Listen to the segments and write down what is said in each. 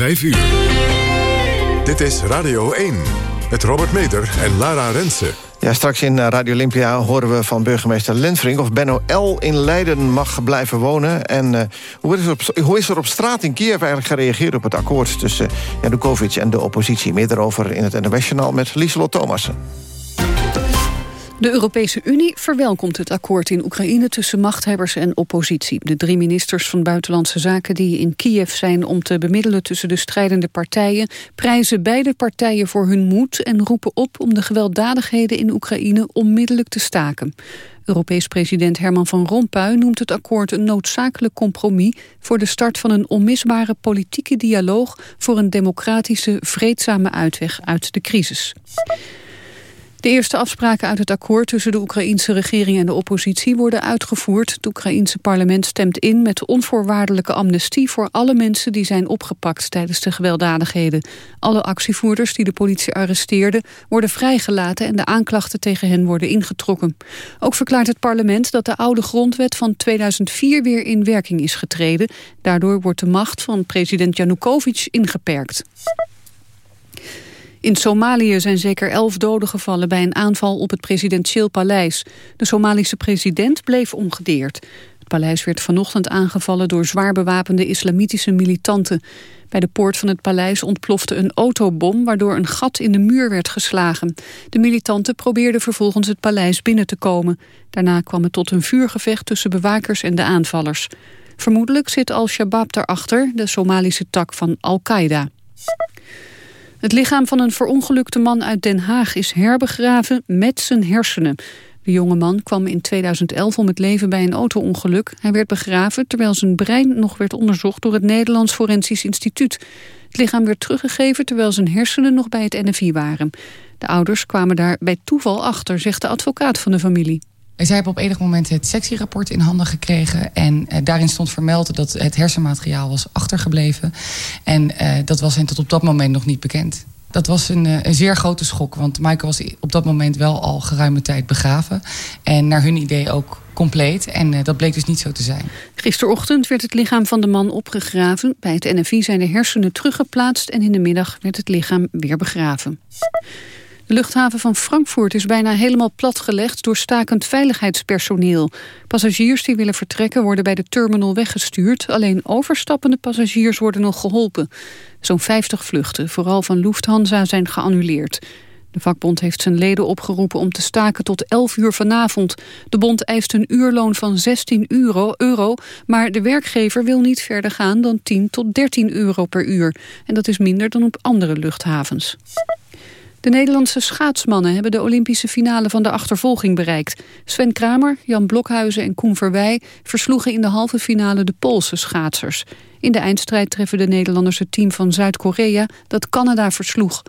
5 uur. Dit is Radio 1 met Robert Meter en Lara Rensen. Ja, straks in Radio Olympia horen we van burgemeester Lenfrink... of Benno L. in Leiden mag blijven wonen. En uh, hoe, is er op, hoe is er op straat in Kiev eigenlijk gereageerd... op het akkoord tussen Janukovic en de oppositie? Meer daarover in het NOS met Lieselot Thomassen. De Europese Unie verwelkomt het akkoord in Oekraïne tussen machthebbers en oppositie. De drie ministers van Buitenlandse Zaken die in Kiev zijn om te bemiddelen tussen de strijdende partijen, prijzen beide partijen voor hun moed en roepen op om de gewelddadigheden in Oekraïne onmiddellijk te staken. Europees president Herman van Rompuy noemt het akkoord een noodzakelijk compromis voor de start van een onmisbare politieke dialoog voor een democratische, vreedzame uitweg uit de crisis. De eerste afspraken uit het akkoord tussen de Oekraïense regering en de oppositie worden uitgevoerd. Het Oekraïense parlement stemt in met onvoorwaardelijke amnestie voor alle mensen die zijn opgepakt tijdens de gewelddadigheden. Alle actievoerders die de politie arresteerde worden vrijgelaten en de aanklachten tegen hen worden ingetrokken. Ook verklaart het parlement dat de oude grondwet van 2004 weer in werking is getreden. Daardoor wordt de macht van president Janukovic ingeperkt. In Somalië zijn zeker elf doden gevallen bij een aanval op het presidentieel paleis. De Somalische president bleef ongedeerd. Het paleis werd vanochtend aangevallen door zwaar bewapende islamitische militanten. Bij de poort van het paleis ontplofte een autobom... waardoor een gat in de muur werd geslagen. De militanten probeerden vervolgens het paleis binnen te komen. Daarna kwam het tot een vuurgevecht tussen bewakers en de aanvallers. Vermoedelijk zit Al-Shabaab daarachter, de Somalische tak van Al-Qaeda. Het lichaam van een verongelukte man uit Den Haag is herbegraven met zijn hersenen. De jonge man kwam in 2011 om het leven bij een auto-ongeluk. Hij werd begraven terwijl zijn brein nog werd onderzocht door het Nederlands Forensisch Instituut. Het lichaam werd teruggegeven terwijl zijn hersenen nog bij het NFI waren. De ouders kwamen daar bij toeval achter, zegt de advocaat van de familie. Zij hebben op enig moment het sectierapport in handen gekregen. En uh, daarin stond vermeld dat het hersenmateriaal was achtergebleven. En uh, dat was hen tot op dat moment nog niet bekend. Dat was een, uh, een, zeer grote schok, want Michael was op dat moment wel al geruime tijd begraven. En naar hun idee ook compleet. En dat bleek dus niet zo te zijn. Gisterochtend werd het lichaam van de man opgegraven. Bij het NFI zijn de hersenen teruggeplaatst en in de middag werd het lichaam weer begraven. De luchthaven van Frankfurt is bijna helemaal platgelegd door stakend veiligheidspersoneel. Passagiers die willen vertrekken worden bij de terminal weggestuurd. Alleen overstappende passagiers worden nog geholpen. Zo'n 50 vluchten, vooral van Lufthansa, zijn geannuleerd. De vakbond heeft zijn leden opgeroepen om te staken tot 11 uur vanavond. De bond eist een uurloon van 16 euro, euro, maar de werkgever wil niet verder gaan dan 10 tot 13 euro per uur. En dat is minder dan op andere luchthavens. De Nederlandse schaatsmannen hebben de Olympische finale van de achtervolging bereikt. Sven Kramer, Jan Blokhuizen en Koen Verwij versloegen in de halve finale de Poolse schaatsers. In de eindstrijd treffen de Nederlanders het team van Zuid-Korea dat Canada versloeg.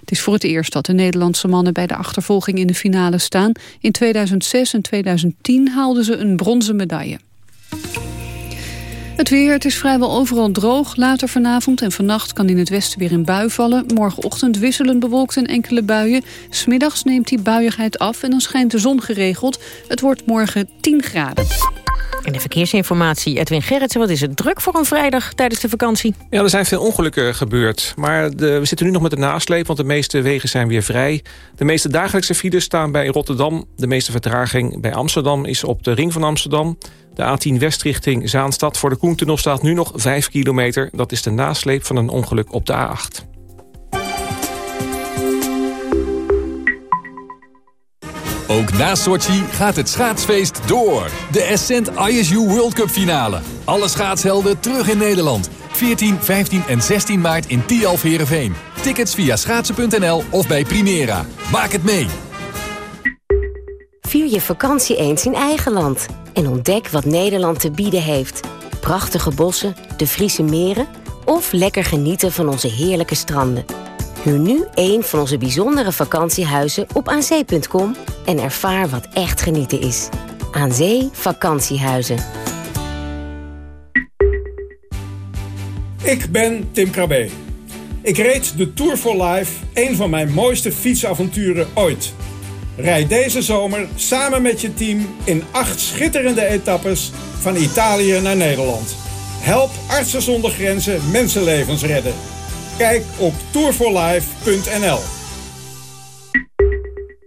Het is voor het eerst dat de Nederlandse mannen bij de achtervolging in de finale staan. In 2006 en 2010 haalden ze een bronzen medaille. Het weer, het is vrijwel overal droog. Later vanavond en vannacht kan in het westen weer een bui vallen. Morgenochtend wisselen bewolkt en enkele buien. Smiddags neemt die buiigheid af en dan schijnt de zon geregeld. Het wordt morgen 10 graden. En de verkeersinformatie, Edwin Gerritsen, wat is het druk voor een vrijdag tijdens de vakantie? Ja, er zijn veel ongelukken gebeurd. Maar de, we zitten nu nog met de nasleep, want de meeste wegen zijn weer vrij. De meeste dagelijkse files staan bij Rotterdam. De meeste vertraging bij Amsterdam is op de ring van Amsterdam. De A10 West richting Zaanstad voor de Koentunnel staat nu nog 5 kilometer. Dat is de nasleep van een ongeluk op de A8. Ook na Sochi gaat het schaatsfeest door. De Ascent ISU World Cup finale. Alle schaatshelden terug in Nederland. 14, 15 en 16 maart in Tialf Herenveen. Tickets via schaatsen.nl of bij Primera. Maak het mee! Vier je vakantie eens in eigen land. En ontdek wat Nederland te bieden heeft. Prachtige bossen, de Friese meren... of lekker genieten van onze heerlijke stranden. Huur nu een van onze bijzondere vakantiehuizen op aanzee.com... en ervaar wat echt genieten is. Aan Zee Vakantiehuizen. Ik ben Tim Krabbe. Ik reed de Tour for Life, een van mijn mooiste fietsavonturen ooit... Rijd deze zomer samen met je team in acht schitterende etappes van Italië naar Nederland. Help Artsen zonder Grenzen mensenlevens redden. Kijk op tourforlife.nl.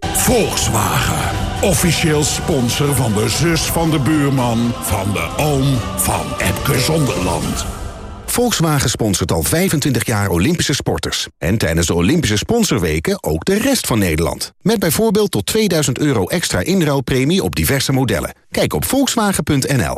Volkswagen. Officieel sponsor van de zus van de buurman... van de oom van Epke Zonderland. Volkswagen sponsort al 25 jaar Olympische sporters. En tijdens de Olympische sponsorweken ook de rest van Nederland. Met bijvoorbeeld tot 2000 euro extra inruilpremie op diverse modellen. Kijk op volkswagen.nl.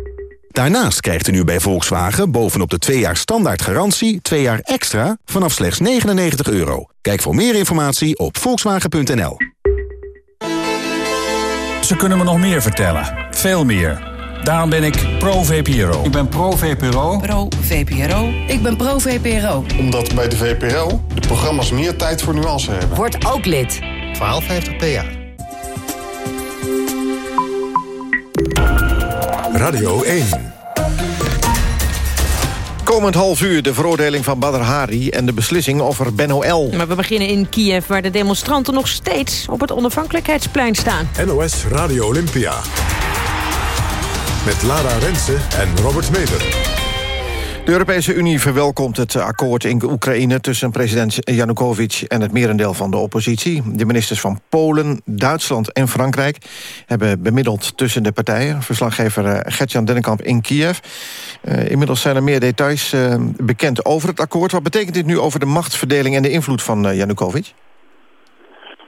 Daarnaast krijgt u nu bij Volkswagen bovenop de 2 jaar standaard garantie... 2 jaar extra vanaf slechts 99 euro. Kijk voor meer informatie op volkswagen.nl. Ze kunnen me nog meer vertellen. Veel meer. Daarom ben ik pro-VPRO. Ik ben pro-VPRO. Pro-VPRO. Ik ben pro-VPRO. Omdat bij de VPRO de programma's meer tijd voor nuance hebben. Word ook lid. 1250 per Radio 1. Komend half uur de veroordeling van Badr Hari en de beslissing over Ben L. Maar we beginnen in Kiev, waar de demonstranten nog steeds op het onafhankelijkheidsplein staan. NOS Radio Olympia. Met Lara Rensen en Robert Meder. De Europese Unie verwelkomt het akkoord in Oekraïne... tussen president Janukovic en het merendeel van de oppositie. De ministers van Polen, Duitsland en Frankrijk... hebben bemiddeld tussen de partijen. Verslaggever uh, Gertjan Dennekamp in Kiev. Uh, inmiddels zijn er meer details uh, bekend over het akkoord. Wat betekent dit nu over de machtsverdeling en de invloed van Janukovic?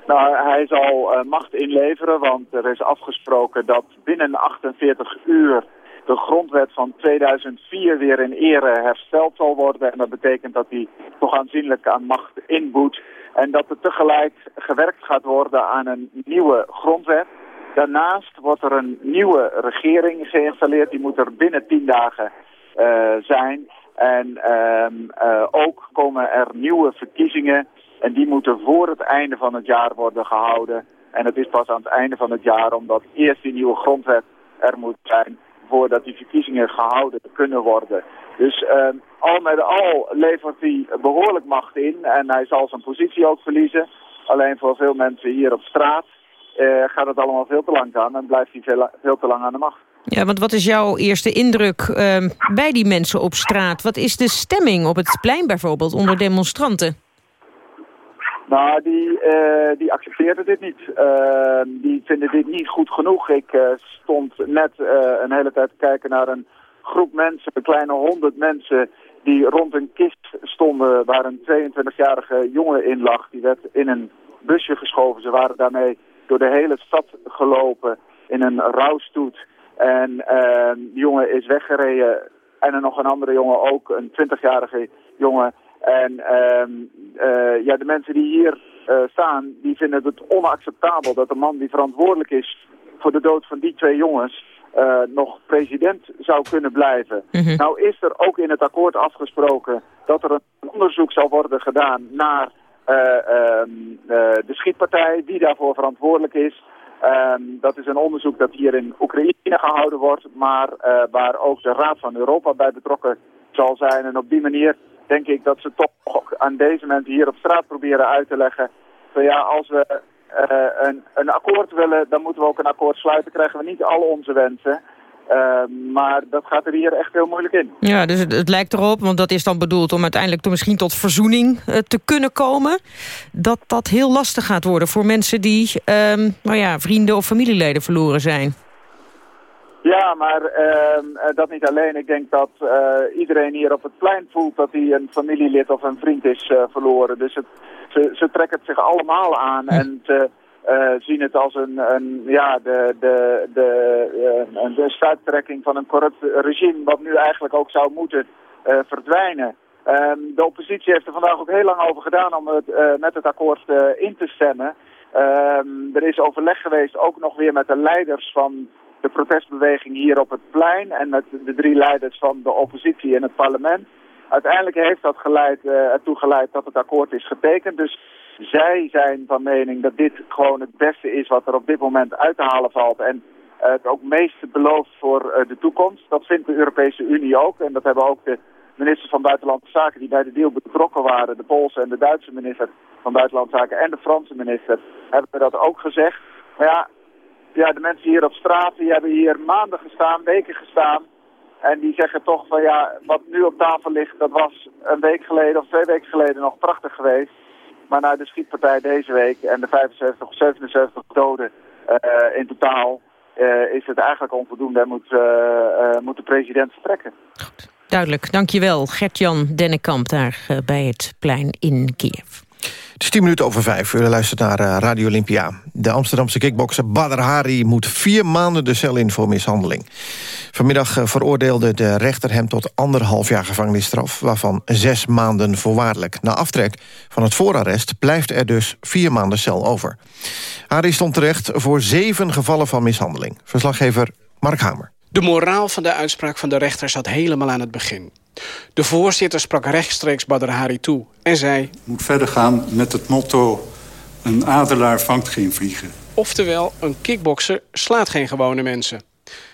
Nou, hij zal macht inleveren, want er is afgesproken dat binnen 48 uur de grondwet van 2004 weer in ere hersteld zal worden. En dat betekent dat hij toch aanzienlijk aan macht inboet. En dat er tegelijk gewerkt gaat worden aan een nieuwe grondwet. Daarnaast wordt er een nieuwe regering geïnstalleerd. Die moet er binnen tien dagen uh, zijn. En uh, ook komen er nieuwe verkiezingen. En die moeten voor het einde van het jaar worden gehouden. En het is pas aan het einde van het jaar omdat eerst die nieuwe grondwet er moet zijn voordat die verkiezingen gehouden kunnen worden. Dus uh, al met al levert hij behoorlijk macht in en hij zal zijn positie ook verliezen. Alleen voor veel mensen hier op straat uh, gaat het allemaal veel te lang aan en blijft hij veel, veel te lang aan de macht. Ja, want wat is jouw eerste indruk uh, bij die mensen op straat? Wat is de stemming op het plein bijvoorbeeld onder demonstranten? Nou, die, uh, die accepteerden dit niet. Uh, die vinden dit niet goed genoeg. Ik uh, stond net een hele tijd te kijken naar een groep mensen, een kleine honderd mensen... die rond een kist stonden waar een 22-jarige jongen in lag. Die werd in een busje geschoven. Ze waren daarmee door de hele stad gelopen in een rouwstoet. En ehm, die jongen is weggereden. En er nog een andere jongen ook, een 20-jarige jongen... En uh, uh, ja, de mensen die hier uh, staan, die vinden het onacceptabel dat de man die verantwoordelijk is voor de dood van die twee jongens uh, nog president zou kunnen blijven. Mm -hmm. Nou is er ook in het akkoord afgesproken dat er een onderzoek zal worden gedaan naar ehm, de schietpartij, wie daarvoor verantwoordelijk is. Um, dat is een onderzoek dat hier in Oekraïne gehouden wordt, maar waar ook de Raad van Europa bij betrokken zal zijn. En op die manier denk ik dat ze toch aan deze mensen hier op straat proberen uit te leggen. Van ja, als we uh, een, een akkoord willen, dan moeten we ook een akkoord sluiten. Krijgen we niet al onze wensen. Uh, maar dat gaat er hier echt heel moeilijk in. Ja, dus het, lijkt erop, want dat is dan bedoeld om uiteindelijk to, misschien tot verzoening uh, te kunnen komen. Dat dat heel lastig gaat worden voor mensen die uh, nou ja, vrienden of familieleden verloren zijn. Ja, maar uh, dat niet alleen. Ik denk dat uh, iedereen hier op het plein voelt dat hij een familielid of een vriend is uh, verloren. Dus het, ze, ze trekken het zich allemaal aan en ze zien het als een, een ja, de, de, de, een, de stuiptrekking van een corrupt regime wat nu eigenlijk ook zou moeten verdwijnen. Um, de oppositie heeft er vandaag ook heel lang over gedaan om het, met het akkoord in te stemmen. Um, er is overleg geweest ook nog weer met de leiders van de protestbeweging hier op het plein en met de drie leiders van de oppositie in het parlement. Uiteindelijk heeft dat geleid, uh, ertoe geleid dat het akkoord is getekend. Dus zij zijn van mening dat dit gewoon het beste is wat er op dit moment uit te halen valt. En het ook meest belooft voor de toekomst. Dat vindt de Europese Unie ook. En dat hebben ook de ministers van Buitenlandse Zaken die bij de deal betrokken waren, de Poolse en de Duitse minister van Buitenlandse Zaken en de Franse minister, hebben dat ook gezegd. Maar ja, ja, de mensen hier op straat, die hebben hier maanden gestaan, weken gestaan. En die zeggen toch van ja, wat nu op tafel ligt, dat was een week geleden of twee weken geleden nog prachtig geweest. Maar na de schietpartij deze week en de 75 of 77 doden uh, in totaal, uh, is het eigenlijk onvoldoende en moet, uh, moet de president vertrekken. Goed, duidelijk. Dankjewel Gert-Jan Dennekamp daar bij het plein in Kiev. Het is tien minuten over vijf. U luistert naar eh, Radio Olympia. De Amsterdamse kickbokser Badr Hari moet vier maanden de cel in voor mishandeling. Vanmiddag eh, veroordeelde de rechter hem tot anderhalf jaar gevangenisstraf... waarvan zes maanden voorwaardelijk. Na aftrek van het voorarrest blijft er dus vier maanden cel over. Hari stond terecht voor zeven gevallen van mishandeling. Verslaggever Mark Hamer. De moraal van de uitspraak van de rechter zat helemaal aan het begin. De voorzitter sprak rechtstreeks Badr Hari toe en zei... moet verder gaan met het motto... een adelaar vangt geen vliegen. Oftewel, een kickbokser slaat geen gewone mensen.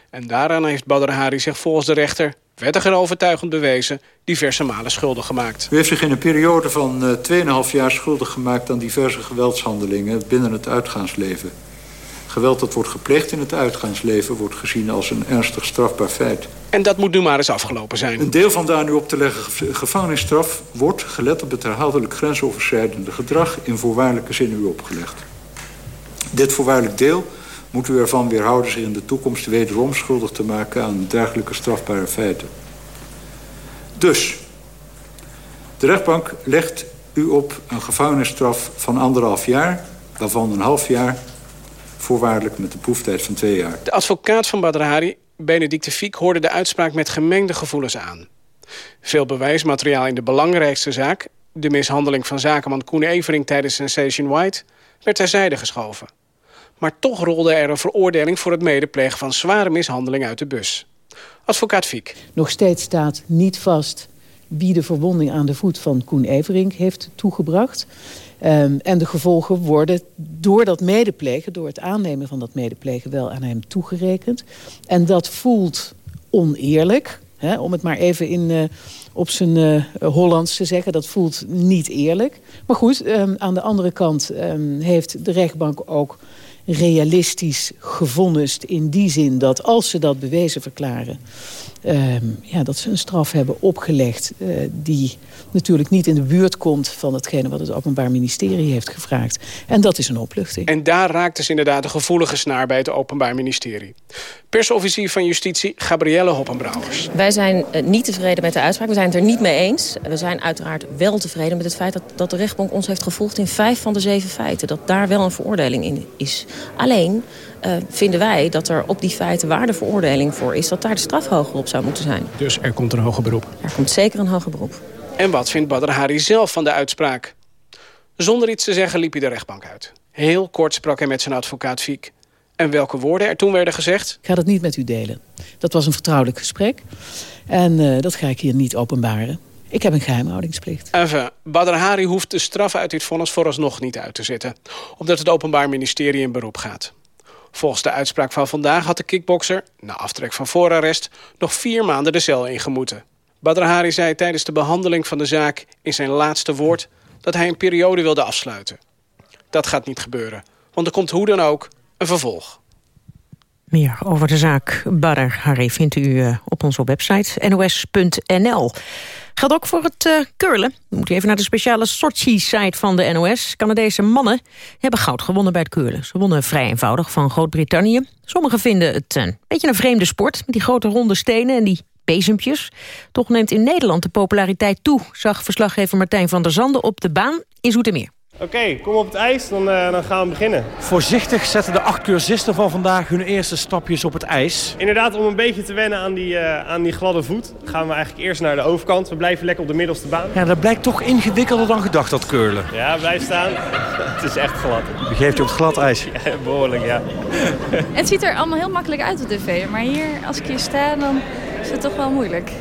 En daaraan heeft Badr Hari zich volgens de rechter... wettiger overtuigend bewezen, diverse malen schuldig gemaakt. U heeft zich in een periode van uh, eh, 2,5 jaar schuldig gemaakt... aan diverse geweldshandelingen binnen het uitgaansleven. Geweld dat wordt gepleegd in het uitgaansleven... wordt gezien als een ernstig strafbaar feit. En dat moet nu maar eens afgelopen zijn. Een deel van daar nu op te leggen gevangenisstraf... wordt, gelet op het herhaaldelijk grensoverschrijdende gedrag... in voorwaardelijke zin u opgelegd. Dit voorwaardelijk deel moet u ervan weerhouden... zich in de toekomst wederom schuldig te maken... aan dergelijke strafbare feiten. Dus, de rechtbank legt u op een gevangenisstraf van anderhalf jaar... waarvan een half jaar voorwaardelijk met de proeftijd van twee jaar. De advocaat van Badr Hari, Benedicte Fiek, hoorde de uitspraak met gemengde gevoelens aan. Veel bewijsmateriaal in de belangrijkste zaak... de mishandeling van zakenman Koen Evering tijdens Sensation White... werd terzijde geschoven. Maar toch rolde er een veroordeling voor het medeplegen van zware mishandeling uit de bus. Advocaat Fiek. Nog steeds staat niet vast wie de verwonding aan de voet van Koen Evering heeft toegebracht. Um, en de gevolgen worden door dat medeplegen, door het aannemen van dat medeplegen... wel aan hem toegerekend. En dat voelt oneerlijk, hè, om het maar even in, uh, op zijn uh, Hollands te zeggen. Dat voelt niet eerlijk. Maar goed, um, aan de andere kant um, heeft de rechtbank ook realistisch gevonnist... in die zin dat als ze dat bewezen verklaren... Um, ja, dat ze een straf hebben opgelegd... Uh, die natuurlijk niet in de buurt komt van hetgene wat het Openbaar Ministerie heeft gevraagd. En dat is een opluchting. En daar raakt dus inderdaad een gevoelige snaar bij het Openbaar Ministerie. Persofficier van Justitie, Gabrielle Hoppenbrouwers. Wij zijn uh, niet tevreden met de uitspraak. We zijn het er niet mee eens. We zijn uiteraard wel tevreden met het feit dat, dat de rechtbank ons heeft gevolgd... in vijf van de zeven feiten. Dat daar wel een veroordeling in is. Alleen uh, vinden wij dat er op die feiten waar de veroordeling voor is... dat daar de straf hoger op zou moeten zijn. Dus er komt een hoger beroep? Er komt zeker een hoger beroep. En wat vindt Badr Hari zelf van de uitspraak? Zonder iets te zeggen liep hij de rechtbank uit. Heel kort sprak hij met zijn advocaat Fiek. En welke woorden er toen werden gezegd? Ik ga dat niet met u delen. Dat was een vertrouwelijk gesprek. En uh, dat ga ik hier niet openbaren. Ik heb een geheimhoudingsplicht. Even, Badr Hari hoeft de straf uit dit vonnis vooralsnog niet uit te zitten. Omdat het Openbaar Ministerie in beroep gaat. Volgens de uitspraak van vandaag had de kickbokser, na aftrek van voorarrest... nog vier maanden de cel ingemoeten. Badr Hari zei tijdens de behandeling van de zaak in zijn laatste woord... dat hij een periode wilde afsluiten. Dat gaat niet gebeuren, want er komt hoe dan ook een vervolg. Meer over de zaak Badr Hari vindt u eh, op onze website nos.nl. Geldt ook voor het uh, curlen. Dan moet u even naar de speciale Sochi-site van de NOS. Canadese mannen hebben goud gewonnen bij het curlen. Ze wonnen vrij eenvoudig van Groot-Brittannië. Sommigen vinden het een beetje een vreemde sport... met die grote ronde stenen en die bezempjes. Toch neemt in Nederland de populariteit toe... zag verslaggever Martijn van der Zanden op de baan in Zoetermeer. Oké, kom op het ijs, dan, uh, dan, gaan we beginnen. Voorzichtig zetten de acht cursisten van vandaag hun eerste stapjes op het ijs. Inderdaad, om een beetje te wennen aan die, uh, aan die gladde voet... gaan we eigenlijk eerst naar de overkant. We blijven lekker op de middelste baan. Ja, dat blijkt toch ingewikkelder dan gedacht, dat curlen. Ja, blijf staan. het is echt glad. Begeeft je op het glad ijs? Ja, behoorlijk, ja. het ziet er allemaal heel makkelijk uit op tv. Maar hier, als ik hier sta, dan is het toch wel moeilijk.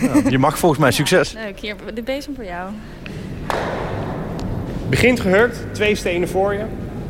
Nou, je mag volgens mij succes. Leuk, hier de bezem voor jou. Begint gehurkt, twee stenen voor je.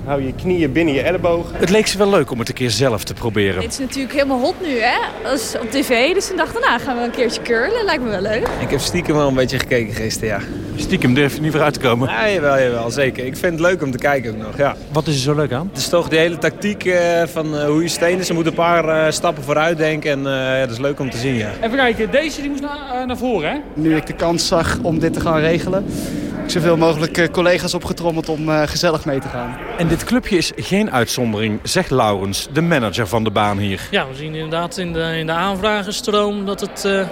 Hou je knieën binnen je ellebogen. Het leek ze wel leuk om het een keer zelf te proberen. Dit is natuurlijk helemaal hot nu, hè? Dat is op tv, dus toen dachten nou gaan we een keertje curlen. Lijkt me wel leuk. Ik heb stiekem wel een beetje gekeken gisteren, ja. Stiekem durf je niet vooruit te komen? Ja, jawel, jawel, zeker. Ik vind het leuk om te kijken ook nog, ja. Wat is er zo leuk aan? Het is toch die hele tactiek uh, van uh, hoe je stenen. Ze moeten een paar uh, stappen vooruit denken en ja, dat is leuk om te zien, ja. Even kijken, deze die moest naar, naar voren, hè? Nu ik de kans zag om dit te gaan regelen zoveel mogelijk collega's opgetrommeld om uh, gezellig mee te gaan. En dit clubje is geen uitzondering, zegt Laurens, de manager van de baan hier. Ja, we zien inderdaad in de, in de aanvragenstroom dat het uh,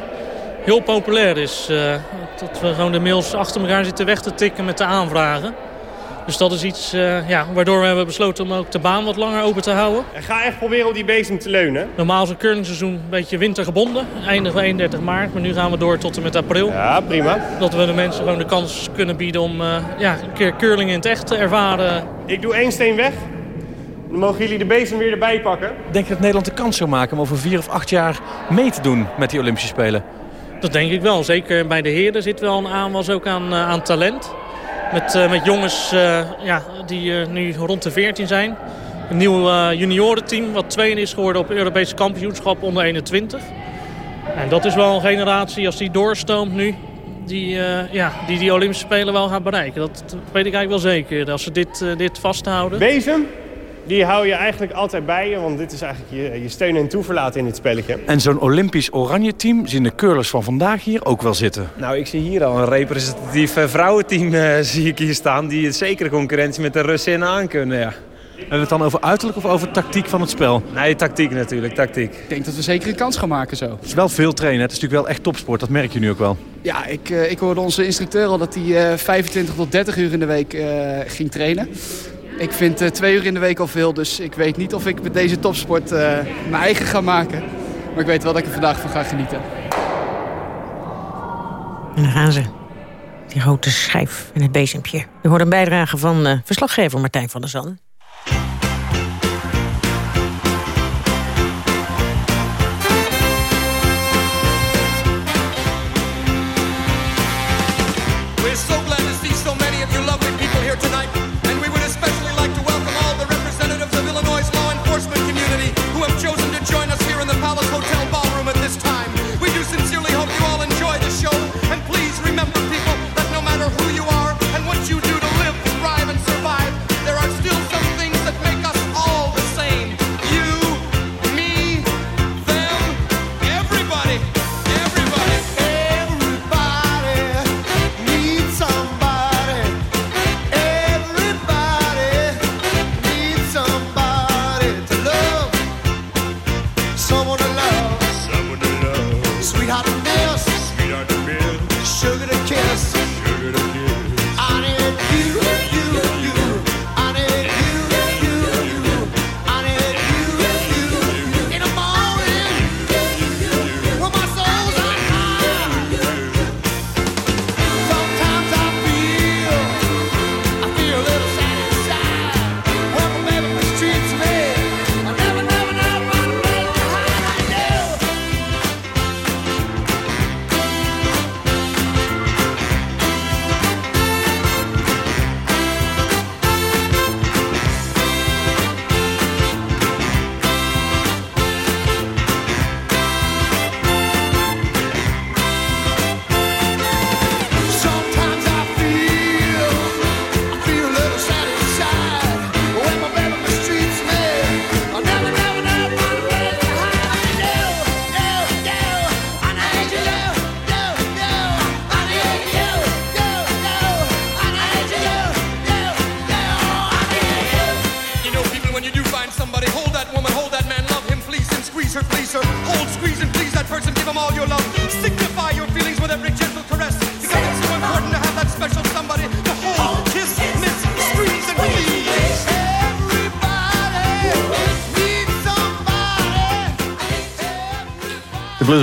heel populair is. Uh, dat we gewoon de mails achter elkaar zitten weg te tikken met de aanvragen. Dus dat is iets uh, ja, waardoor we hebben besloten om ook de baan wat langer open te houden. En ga echt proberen op die bezem te leunen. Normaal is een curlingseizoen een beetje wintergebonden. Eindigen we 31 maart, maar nu gaan we door tot en met april. Ja, prima. Dat we de mensen gewoon de kans kunnen bieden om uh, ja, een keer curling in het echt te ervaren. Ik doe één steen weg. Dan mogen jullie de bezem weer erbij pakken. Denk je dat Nederland de kans zou maken om over vier of acht jaar mee te doen met die Olympische Spelen? Dat denk ik wel. Zeker bij de heren zit wel een aanwas ook aan, uh, aan talent. Met, uh, met jongens uh, ja, die uh, nu rond de 14 zijn. Een nieuw juniorenteam wat tweede is geworden op Europese kampioenschap onder 21. En dat is wel een generatie, als die doorstoomt nu, die ja, die, die Olympische Spelen wel gaat bereiken. Dat, weet ik eigenlijk wel zeker, als ze dit, dit vasthouden. Die hou je eigenlijk altijd bij je, want dit is eigenlijk je, je steun en toeverlaten in dit spelletje. En zo'n Olympisch oranje team zien de curlers van vandaag hier ook wel zitten. Nou, ik zie hier al een representatief vrouwenteam uh, zie ik hier staan... die het zekere concurrentie met de Russinnen aan kunnen, ja. Hebben we het dan over uiterlijk of over tactiek van het spel? Nee, tactiek natuurlijk, tactiek. Ik denk dat we zeker een kans gaan maken zo. Het is wel veel trainen, het is natuurlijk wel echt topsport, dat merk je nu ook wel. Ja, ik, uh, ik hoorde onze instructeur al dat hij uh, 25 tot 30 uur in de week uh, ging trainen. Ik vind uh, twee uur in de week al veel, dus ik weet niet of ik met deze topsport uh, mijn eigen ga maken. Maar ik weet wel dat ik er vandaag van ga genieten. En dan gaan ze. Die grote schijf en het bezempje. U hoort een bijdrage van uh, verslaggever Martijn van der Zanden.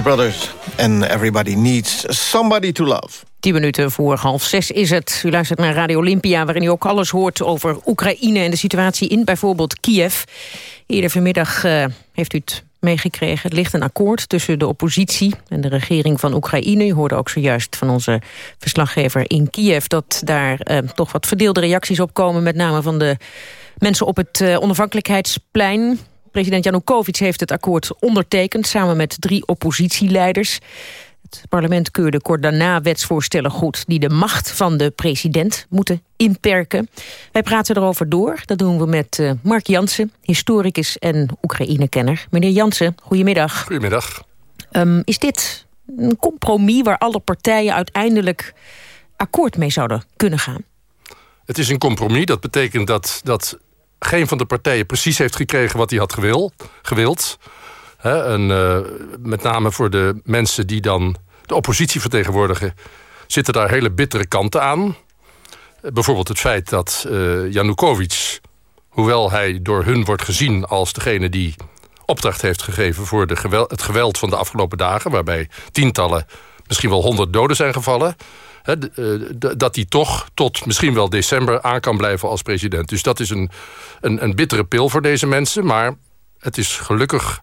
Blues Brothers and Everybody Needs Somebody to Love. Tien minuten voor half zes is het. U luistert naar Radio Olympia, waarin u ook alles hoort over Oekraïne... en de situatie in bijvoorbeeld Kiev. Eerder vanmiddag uh, heeft u het meegekregen. Het ligt een akkoord tussen de oppositie en de regering van Oekraïne. U hoorde ook zojuist van onze verslaggever in Kiev... dat daar uh, toch wat verdeelde reacties op komen, met name van de Mensen op het uh, onafhankelijkheidsplein. President Janukovic heeft het akkoord ondertekend... samen met drie oppositieleiders. Het parlement keurde kort daarna wetsvoorstellen goed... die de macht van de president moeten inperken. Wij praten erover door. Dat doen we met uh, Mark Jansen, historicus en Oekraïne-kenner. Meneer Jansen, goedemiddag. Goedemiddag. Um, is dit een compromis waar alle partijen uiteindelijk akkoord mee zouden kunnen gaan? Het is een compromis. Dat betekent dat, dat geen van de partijen precies heeft gekregen wat hij had gewil, gewild. en, uh, met name voor de mensen die dan de oppositie vertegenwoordigen... zitten daar hele bittere kanten aan. Bijvoorbeeld het feit dat uh, Janukovic, hoewel hij door hun wordt gezien als degene die opdracht heeft gegeven voor het geweld van de afgelopen dagen... waarbij tientallen, misschien wel honderd doden zijn gevallen... He, dat hij toch tot misschien wel december aan kan blijven als president. Dus dat is een, een, een bittere pil voor deze mensen. Maar het is gelukkig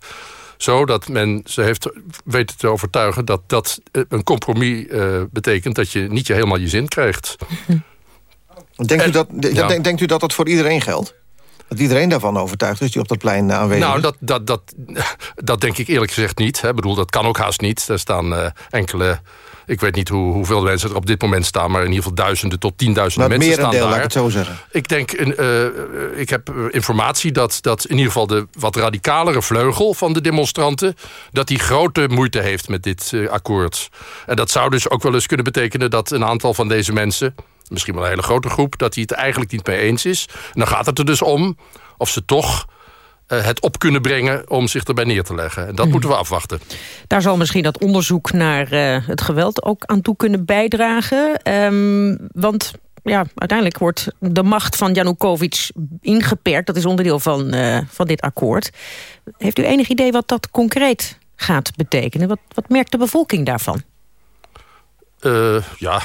zo dat men ze heeft weten te overtuigen... dat dat een compromis uh, betekent dat je niet je helemaal je zin krijgt. Denkt, u dat, ja. denkt u dat dat voor iedereen geldt? Dat iedereen daarvan overtuigd is die op dat plein eh, aanwezig nou, dat, dat, dat, dat denk ik eerlijk gezegd niet. Ik bedoel, dat kan ook haast niet. Er staan uh, enkele... Ik weet niet hoe, hoeveel mensen er op dit moment staan... maar in ieder geval duizenden tot tienduizenden mensen staan deel, daar. Laat ik het zo zeggen. Ik denk, uh, ik heb informatie dat, dat in ieder geval... de wat radicalere vleugel van de demonstranten... dat die grote moeite heeft met dit uh, akkoord. En dat zou dus ook wel eens kunnen betekenen... dat een aantal van deze mensen misschien wel een hele grote groep... dat hij het eigenlijk niet mee eens is. En dan gaat het er dus om of ze toch het op kunnen brengen om zich erbij neer te leggen. En dat mm. moeten we afwachten. Daar zal misschien dat onderzoek naar uh, het geweld ook aan toe kunnen bijdragen. Um, want ja, uiteindelijk wordt de macht van Janukovic ingeperkt. Dat is onderdeel van, uh, van dit akkoord. Heeft u enig idee wat dat concreet gaat betekenen? Wat, wat merkt de bevolking daarvan? ja...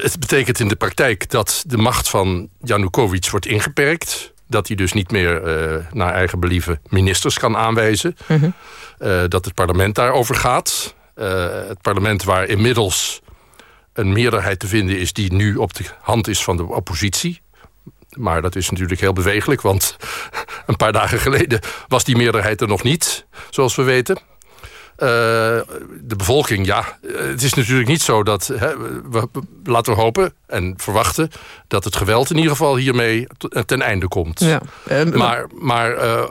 Het betekent in de praktijk dat de macht van Janukovic wordt ingeperkt. Dat hij dus niet meer uh, naar eigen believen ministers kan aanwijzen. Mm -hmm. uh, dat het parlement daarover gaat. het parlement waar inmiddels een meerderheid te vinden is... die nu op de hand is van de oppositie. Maar dat is natuurlijk heel bewegelijk, want een paar dagen geleden... was die meerderheid er nog niet, zoals we weten. Uh, de bevolking, ja, het is natuurlijk niet zo dat... Hè, we, laten we hopen en verwachten dat het geweld in ieder geval hiermee ten einde komt. Ja. Uh, maar maar uh,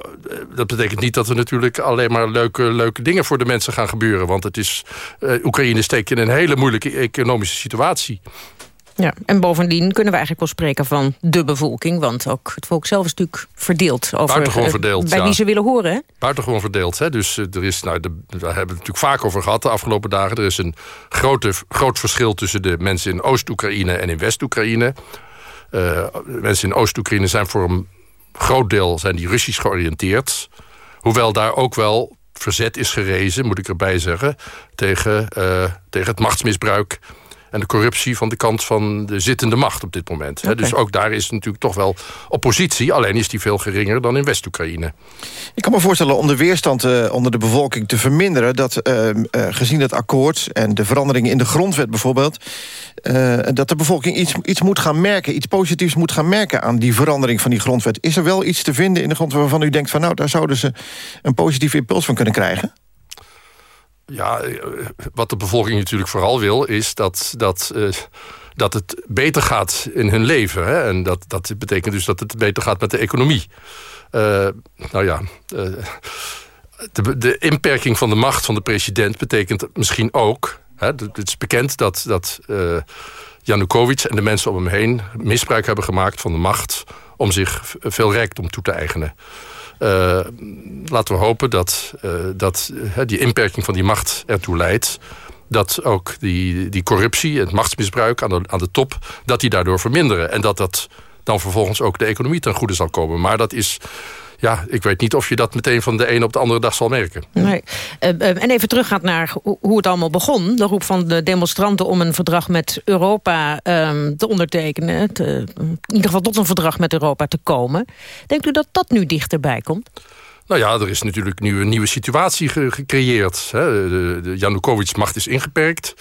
dat betekent niet dat er natuurlijk alleen maar leuke, leuke dingen voor de mensen gaan gebeuren. Want het is, Oekraïne steekt in een hele moeilijke economische situatie. Ja, en bovendien kunnen we eigenlijk wel spreken van de bevolking. Want ook het volk zelf is natuurlijk verdeeld. Over, Buitengewoon verdeeld, Bij ja. wie ze willen horen, hè? Buitengewoon verdeeld, hè. Dus er is, nou, de, daar hebben we het natuurlijk vaak over gehad de afgelopen dagen. Er is een grote, groot verschil tussen de mensen in Oost-Oekraïne en in West-Oekraïne. Uh, mensen in Oost-Oekraïne zijn voor een groot deel zijn die Russisch georiënteerd. Hoewel daar ook wel verzet is gerezen, moet ik erbij zeggen... tegen, uh, tegen het machtsmisbruik en de corruptie van de kant van de zittende macht op dit moment. Okay. Dus ook daar is natuurlijk toch wel oppositie. Alleen is die veel geringer dan in West-Oekraïne. Ik kan me voorstellen om de weerstand uh, onder de bevolking te verminderen... dat uh, uh, gezien het akkoord en de veranderingen in de grondwet bijvoorbeeld... dat de bevolking iets, iets moet gaan merken, iets positiefs moet gaan merken... aan die verandering van die grondwet. Is er wel iets te vinden in de grondwet waarvan u denkt... van nou, daar zouden ze een positieve impuls van kunnen krijgen? Ja, wat de bevolking natuurlijk vooral wil... is dat, dat, uh, dat het beter gaat in hun leven. Hè? En dat, dat betekent dus dat het beter gaat met de economie. Uh, nou ja... De, de, inperking van de macht van de president betekent misschien ook... Hè, het is bekend dat, dat Janukovic en de mensen om hem heen... misbruik hebben gemaakt van de macht... om zich veel rijkdom toe te eigenen. Uh, laten we hopen dat, uh, dat die inperking van die macht ertoe leidt dat ook die, die corruptie, het machtsmisbruik aan de, aan de top... dat die daardoor verminderen. En dat dat dan vervolgens ook de economie ten goede zal komen. Maar dat is ja, ik weet niet of je dat meteen van de ene op de andere dag zal merken. Nee. Uh, uh, en even teruggaat naar hoe het allemaal begon. De roep van de demonstranten om een verdrag met Europa uh, te ondertekenen. Te, in ieder geval tot een verdrag met Europa te komen. Denkt u dat dat nu dichterbij komt? Nou ja, er is natuurlijk nu een nieuwe situatie ge gecreëerd. Hè. De, de Janukovic macht is ingeperkt.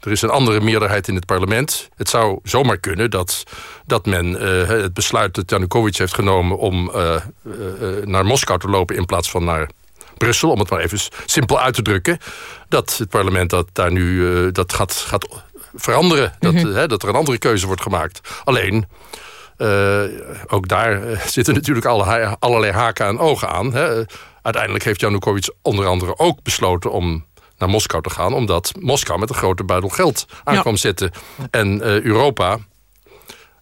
Er is een andere meerderheid in het parlement. Het zou zomaar kunnen dat, dat men het besluit dat Janukovic heeft genomen... om naar Moskou te lopen in plaats van naar Brussel... om het maar even simpel uit te drukken... dat het parlement dat daar nu dat gaat, gaat veranderen. Dat, mhm. dat er een andere keuze wordt gemaakt. Alleen... ook daar zitten natuurlijk allerlei, allerlei haken en ogen aan. Hè. Uiteindelijk heeft Janukovic onder andere ook besloten om naar Moskou te gaan... omdat Moskou met een grote buidel geld aan kwam zetten. En uh, Europa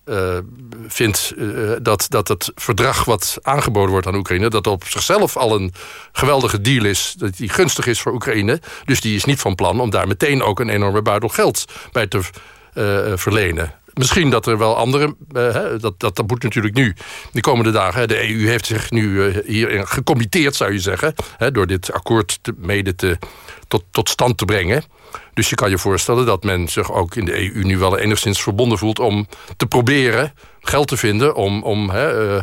uh, vindt uh, dat, dat het verdrag wat aangeboden wordt aan Oekraïne... dat op zichzelf al een geweldige deal is, dat die gunstig is voor Oekraïne. Dus die is niet van plan om daar meteen ook een enorme buidel geld bij te verlenen. Misschien dat er wel andere... Dat, dat, dat moet natuurlijk nu, de komende dagen... de EU heeft zich nu hierin gecommitteerd, zou je zeggen... Hè, door dit akkoord te, mede te, tot, tot stand te brengen. Dus je kan je voorstellen dat men zich ook in de EU... nu wel enigszins verbonden voelt om te proberen geld te vinden... om, om hè, uh,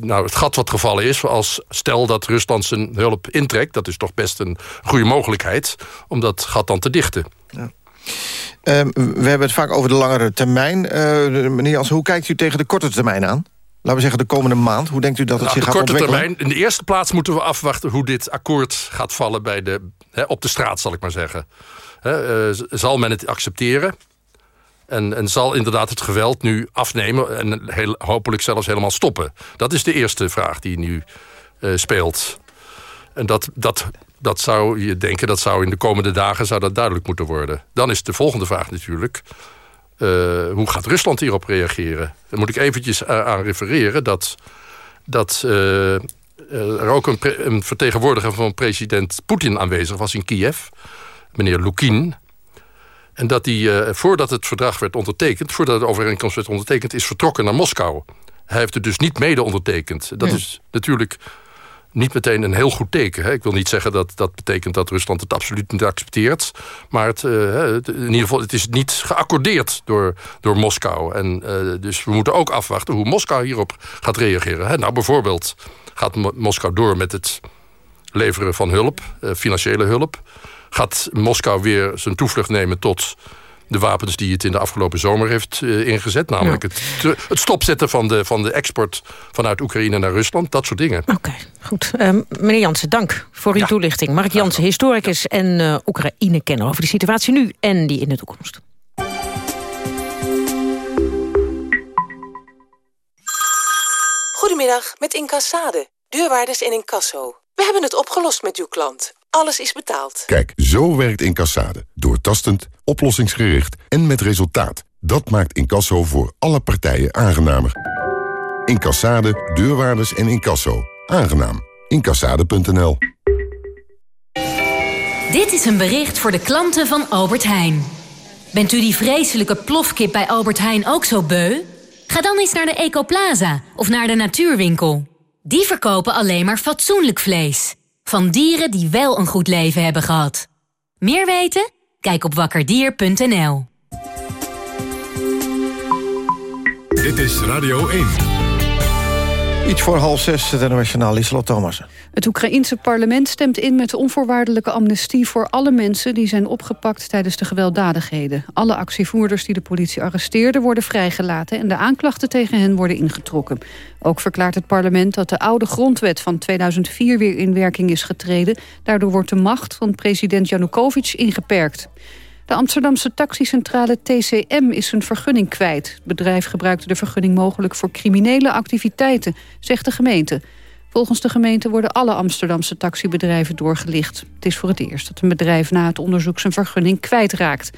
nou, het gat wat gevallen is, als stel dat Rusland zijn hulp intrekt... dat is toch best een goede mogelijkheid om dat gat dan te dichten. Ja. Ehm, we hebben het vaak over de langere termijn. Meneer Jans, hoe kijkt u tegen de korte termijn aan? Laten we zeggen de komende maand. Hoe denkt u dat het nou, zich gaat ontwikkelen? Korte termijn, in de eerste plaats moeten we afwachten... hoe dit akkoord gaat vallen bij de, op de straat, zal ik maar zeggen. Eh, zal men het accepteren? En, en, zal inderdaad het geweld nu afnemen... en heel, hopelijk zelfs helemaal stoppen? Dat is de eerste vraag die nu uh, speelt. En dat, dat dat zou je denken, dat zou in de komende dagen zou dat duidelijk moeten worden. Dan is de volgende vraag natuurlijk... Uh, hoe gaat Rusland hierop reageren? Daar moet ik eventjes aan refereren dat, dat uh, er ook een, een, vertegenwoordiger van president Poetin aanwezig was in Kiev. Meneer Lukin. En dat hij, uh, voordat het verdrag werd ondertekend... voordat de overeenkomst werd ondertekend... is vertrokken naar Moskou. Hij heeft het dus niet mede ondertekend. Dat is natuurlijk niet meteen een heel goed teken. Hè. Ik wil niet zeggen dat dat betekent dat Rusland het absoluut niet accepteert. Maar het, uh, in ieder geval, het is niet geaccordeerd door, door Moskou. En, uh, dus we moeten ook afwachten hoe Moskou hierop gaat reageren. Hè. Nou, bijvoorbeeld gaat Moskou door met het leveren van hulp, uh, financiële hulp. Gaat Moskou weer zijn toevlucht nemen tot de wapens die het in de afgelopen zomer heeft uh, ingezet. Namelijk het, het, stopzetten van de, van de export vanuit Oekraïne naar Rusland. Dat soort dingen. Oké, goed. Um, meneer Jansen, dank voor uw toelichting. Mark Jansen, historicus en uh, Oekraïne-kenner... over de situatie nu en die in de toekomst. Goedemiddag, met Incassade. Deurwaarders in Incasso. We hebben het opgelost met uw klant. Alles is betaald. Kijk, zo werkt Incassade. Doortastend, oplossingsgericht en met resultaat. Dat maakt Incasso voor alle partijen aangenamer. Incassade, deurwaarders en Incasso. Aangenaam. Incassade.nl Dit is een bericht voor de klanten van Albert Heijn. Bent u die vreselijke plofkip bij Albert Heijn ook zo beu? Ga dan eens naar de Ecoplaza of naar de Natuurwinkel. Die verkopen alleen maar fatsoenlijk vlees. Van dieren die wel een goed leven hebben gehad. Meer weten? Kijk op wakkerdier.nl. Dit is Radio 1. Iets voor half zes, het internationaal Lieselot Thomassen. Het Oekraïense parlement stemt in met de onvoorwaardelijke amnestie... voor alle mensen die zijn opgepakt tijdens de gewelddadigheden. Alle actievoerders die de politie arresteerde worden vrijgelaten... en de aanklachten tegen hen worden ingetrokken. Ook verklaart het parlement dat de oude grondwet van 2004 weer in werking is getreden. Daardoor wordt de macht van president Janukovic ingeperkt. De Amsterdamse taxicentrale TCM is zijn vergunning kwijt. Het bedrijf gebruikte de vergunning mogelijk voor criminele activiteiten, zegt de gemeente. Volgens de gemeente worden alle Amsterdamse taxibedrijven doorgelicht. Het is voor het eerst dat een bedrijf na het onderzoek zijn vergunning kwijtraakt.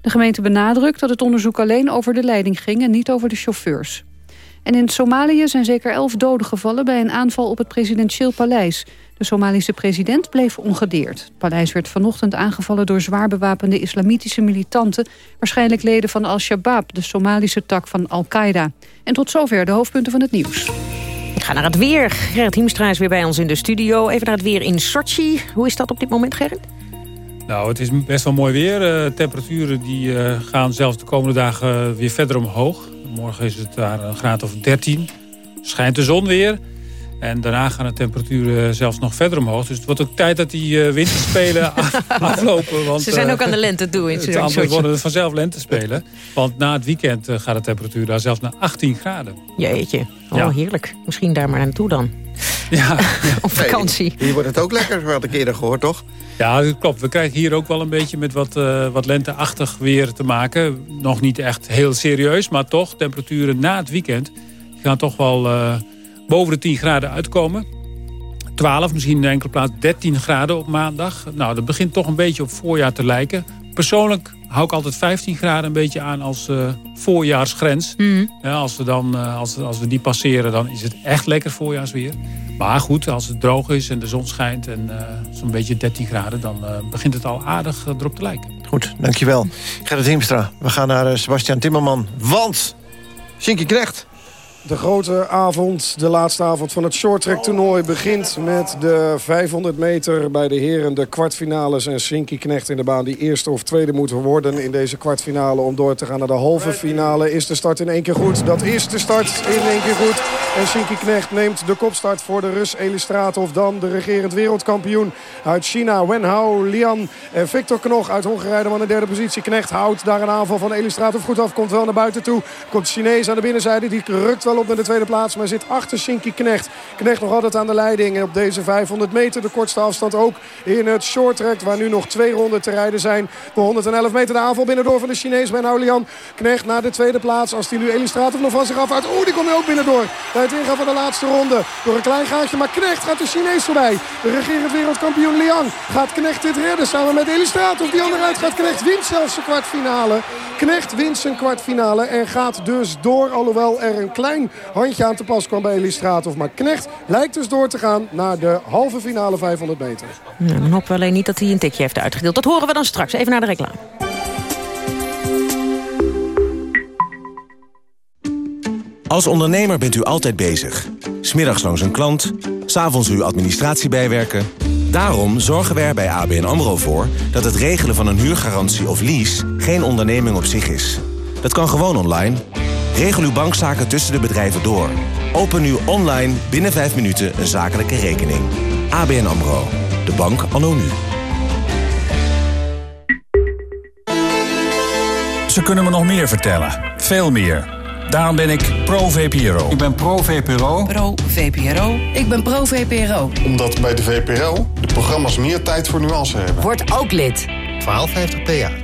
De gemeente benadrukt dat het onderzoek alleen over de leiding ging en niet over de chauffeurs. En in Somalië zijn zeker elf doden gevallen bij een aanval op het presidentieel paleis. De Somalische president bleef ongedeerd. Het paleis werd vanochtend aangevallen door zwaar bewapende islamitische militanten... waarschijnlijk leden van Al-Shabaab, de Somalische tak van Al-Qaeda. En tot zover de hoofdpunten van het nieuws. Ik ga naar het weer. Gerrit Hiemstra is weer bij ons in de studio. Even naar het weer in Sochi. Hoe is dat op dit moment, Gerrit? Nou, het is best wel mooi weer. Uh, temperaturen die, uh, gaan zelfs de komende dagen weer verder omhoog. Morgen is het daar een graad of 13. Schijnt de zon weer. En daarna gaan de temperaturen zelfs nog verder omhoog. Dus het wordt ook tijd dat die winterspelen aflopen. Want, Ze zijn ook aan de lente toe. In het anders worden het vanzelf lentespelen. Want na het weekend gaat de temperatuur daar zelfs naar 18 graden. Jeetje, oh ja. heerlijk. Misschien daar maar naartoe dan. Ja, op vakantie. hier wordt het ook lekker, had ik eerder gehoord, toch? Ja, dat klopt. We krijgen hier ook wel een beetje met wat, uh, wat lenteachtig weer te maken. Nog niet echt heel serieus, maar toch. Temperaturen na het weekend gaan toch wel uh, boven de 10 graden uitkomen. 12, misschien in de enkele plaats 13 graden op maandag. Nou, dat begint toch een beetje op voorjaar te lijken. Persoonlijk hou ik altijd 15 graden een beetje aan als uh, voorjaarsgrens. Mm. Ja, als, we dan, uh, als, als we die passeren, dan is het echt lekker voorjaarsweer. Maar goed, als het droog is en de zon schijnt en uh, zo'n beetje 13 graden... dan begint het al aardig erop te lijken. Goed, dankjewel. Gerrit Hiemstra, we gaan naar Sebastian Timmerman. Want, Shinky Knecht... De grote avond, de laatste avond van het shorttrack toernooi... begint met de 500 meter bij de heren, de kwartfinales... en Shinky Knecht in de baan die eerste of tweede moet worden in deze kwartfinale... om door te gaan naar de halve finale. Is de start in één keer goed? Dat is de start in één keer goed. En Shinky Knecht neemt de kopstart voor de Rus Elistratov... dan de regerend wereldkampioen uit China, Wenhao Lian... en Victor Knoch uit Hongarije, man in derde positie. Knecht houdt daar een aanval van Elistratov goed af, komt wel naar buiten toe. Komt de Chinees aan de binnenzijde, die rukt wel op naar de tweede plaats. Maar zit achter Shinky Knecht. Knecht nog altijd aan de leiding. En op deze 500 meter de kortste afstand ook in het short track. Waar nu nog twee ronden te rijden zijn. De 111 meter de aanval binnendoor van de Chinees bij Naulian. Knecht naar de tweede plaats. Als die nu Elistratov nog van zich af uit. Oeh, die komt nu ook binnendoor. Bij het ingaan van de laatste ronde. Door een klein gaatje. Maar Knecht gaat de Chinees voorbij. De regerend wereldkampioen Liang gaat Knecht dit redden. Samen met Elistratov. Die onderuit gaat. Knecht wint zelfs de kwartfinale. Knecht wint zijn kwartfinale. En gaat dus door. Alhoewel er een klein handje aan te pas kwam bij Elistratov. Maar Knecht lijkt dus door te gaan naar de halve finale 500 meter. Nou, dan hopen we alleen niet dat hij een tikje heeft uitgedeeld. Dat horen we dan straks. Even naar de reclame. Als ondernemer bent u altijd bezig. Smiddags langs een klant, s'avonds uw administratie bijwerken. Daarom zorgen we er bij ABN AMRO voor... dat het regelen van een huurgarantie of lease geen onderneming op zich is. Dat kan gewoon online. Regel uw bankzaken tussen de bedrijven door. Open nu online binnen 5 minuten een zakelijke rekening. ABN AMRO. De bank anno nu. Ze kunnen me nog meer vertellen. Veel meer. Daarom ben ik pro-VPRO. Ik ben pro-VPRO. Pro-VPRO. Ik ben pro-VPRO. Omdat bij de VPRO de programma's meer tijd voor nuance hebben. Word ook lid. 1250 PA.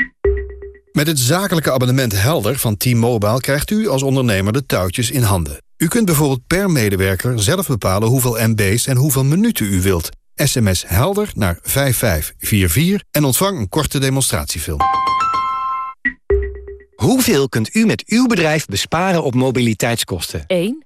Met het zakelijke abonnement Helder van T-Mobile krijgt u als ondernemer de touwtjes in handen. U kunt bijvoorbeeld per medewerker zelf bepalen hoeveel MB's en hoeveel minuten u wilt. SMS Helder naar 5544 en ontvang een korte demonstratiefilm. Hoeveel kunt u met uw bedrijf besparen op mobiliteitskosten? 1,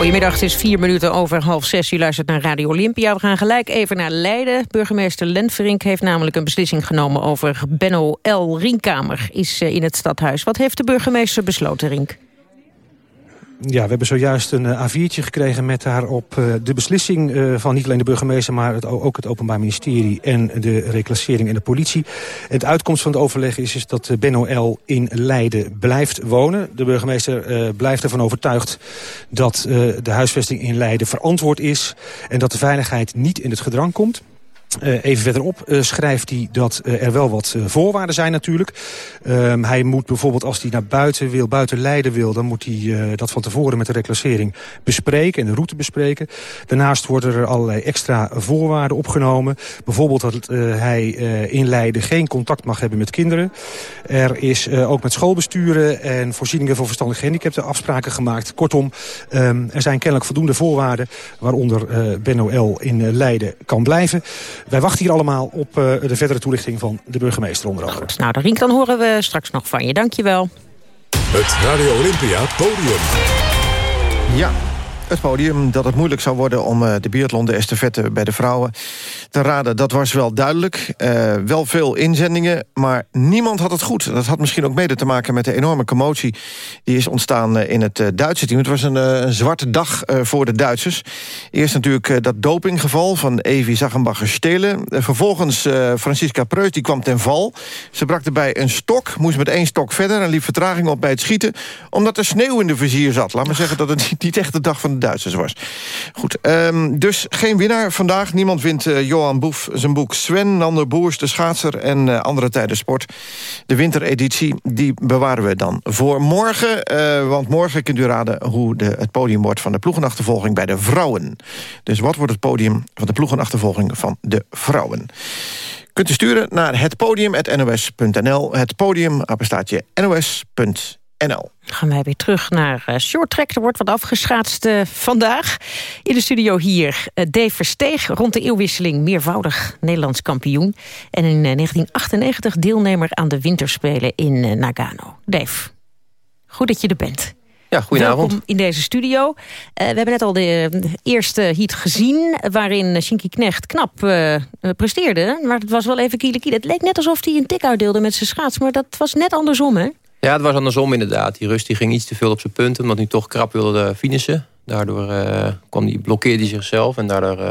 Goedemiddag, het is vier minuten over half zes. U luistert naar Radio Olympia. We gaan gelijk even naar Leiden. Burgemeester Lentverink heeft namelijk een beslissing genomen... over Benno L. Rienkamer is in het stadhuis. Wat heeft de burgemeester besloten, Rink? Ja, we hebben zojuist een A4'tje gekregen met daarop uh, de beslissing uh, van niet alleen de burgemeester... maar het, ook het Openbaar Ministerie en de reclassering en de politie. Het uitkomst van het overleg is, is dat Benno L. in Leiden blijft wonen. De burgemeester blijft ervan overtuigd dat de huisvesting in Leiden verantwoord is... en dat de veiligheid niet in het gedrang komt. Uh, even verderop uh, schrijft hij dat uh, er wel wat voorwaarden zijn natuurlijk. Ehm, hij moet bijvoorbeeld als hij naar buiten wil, buiten Leiden wil... dan moet hij dat van tevoren met de reclassering bespreken en de route bespreken. Daarnaast worden er allerlei extra voorwaarden opgenomen. Bijvoorbeeld dat hij in Leiden geen contact mag hebben met kinderen. Er is ook met schoolbesturen en voorzieningen voor verstandig gehandicapten afspraken gemaakt. Kortom, um, er zijn kennelijk voldoende voorwaarden... waaronder Benno L. in Leiden kan blijven... Wij wachten hier allemaal op uh, de verdere toelichting van de burgemeester onder andere. Goed, nou, Rink, dan horen we straks nog van je. Dank je wel. Het Radio Olympia podium. Ja, het podium dat het moeilijk zou worden om uh, de biathlon, de estafette bij de vrouwen te raden. Dat was wel duidelijk. Uh, wel veel inzendingen, maar niemand had het goed. Dat had misschien ook mede te maken met de enorme commotie... die is ontstaan uh, in het Duitse team. Het was een, zwarte dag voor de Duitsers. Eerst natuurlijk dat dopinggeval van Evi Zaggenbacher-Stelen. vervolgens Francisca Preus, die kwam ten val. Ze brak erbij een stok, moest met één stok verder... en liep vertraging op bij het schieten, omdat er sneeuw in de vizier zat. Laat maar zeggen dat het niet echt de dag van Duitsers was. Goed, um, dus geen winnaar vandaag. Niemand wint uh, Johan Boef zijn boek Sven, Nander Boers, de schaatser en uh, andere tijden sport. De wintereditie, die bewaren we dan voor morgen. Uh, want morgen kunt u raden hoe de, het podium wordt van de ploegenachtervolging bij de vrouwen. Dus wat wordt het podium van de ploegenachtervolging van de vrouwen? Kunt u sturen naar het podium.nos.nl. Het podium, apenstaatje nos.nl. NL. Gaan wij weer terug naar uh, Short Track. Er wordt wat afgeschaatst uh, vandaag. In de studio hier uh, Dave Versteeg, rond de eeuwwisseling meervoudig Nederlands kampioen. En in 1998 deelnemer aan de winterspelen in Nagano. Dave, goed dat je er bent. Ja, goedenavond. Welkom in deze studio. we hebben net al de eerste heat gezien... waarin Shinky Knecht knap presteerde. Maar het was wel even kiele Het leek net alsof hij een tik uitdeelde met zijn schaats. Maar dat was net andersom, hè? Ja, het was andersom inderdaad. Die rust die ging iets te veel op zijn punten... omdat hij toch krap wilde finishen. Daardoor uh, kwam die, blokkeerde hij zichzelf... en daardoor uh,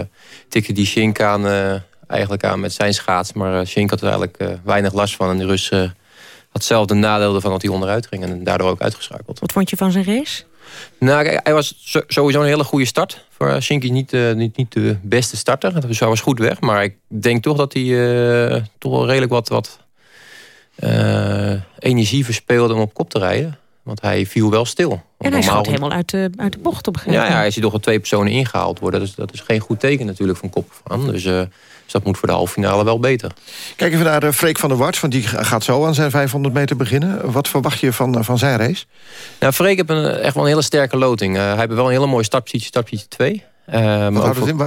tikte die Shink aan, uh, eigenlijk aan met zijn schaats. Maar Shink had er eigenlijk weinig last van. En de Rus had zelf de nadeel van dat hij onderuit ging... en daardoor ook uitgeschakeld. Wat vond je van zijn race? Nou, hij was sowieso een hele goede start. Voor Shinky niet, niet, niet de beste starter. Dus hij was goed weg. Maar ik denk toch dat hij toch wel redelijk wat... wat energie verspeelde om op kop te rijden. Want hij viel wel stil. En hij schoot helemaal uit de, uit de bocht op een gegeven moment. Ja, ja, als je toch al twee personen ingehaald worden... Dat is, dat is geen goed teken natuurlijk van kop van. Dus, uh, dus dat moet voor de halve finale wel beter. Kijk even naar uh, Freek van der Wart, want die gaat zo aan zijn 500 meter beginnen. Wat verwacht je van, van zijn race? Nou, Freek heeft een, echt wel een hele sterke loting. hij heeft wel een hele mooie stapje, stapje 2. Uh, Wat houdt het in?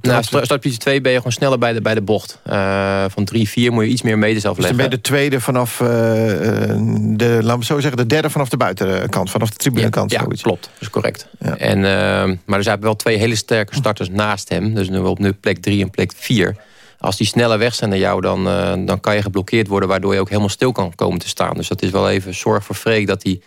Nou, stapje 2 ben je gewoon sneller bij de, bij de bocht. Uh, van 3, 4 moet je iets meer meters afleggen. Dus dan ben je de tweede vanaf, uh, de, laten we zo zeggen, de derde vanaf de buitenkant. Vanaf de tribunekant. Ja, ja klopt. Dat is correct. Ja. En, maar er zijn wel twee hele sterke starters naast hem. Dus nu op nu plek 3 en plek 4. Als die sneller weg zijn dan jou, dan, dan kan je geblokkeerd worden... waardoor je ook helemaal stil kan komen te staan. Dus dat is wel even zorg voor Freek dat hij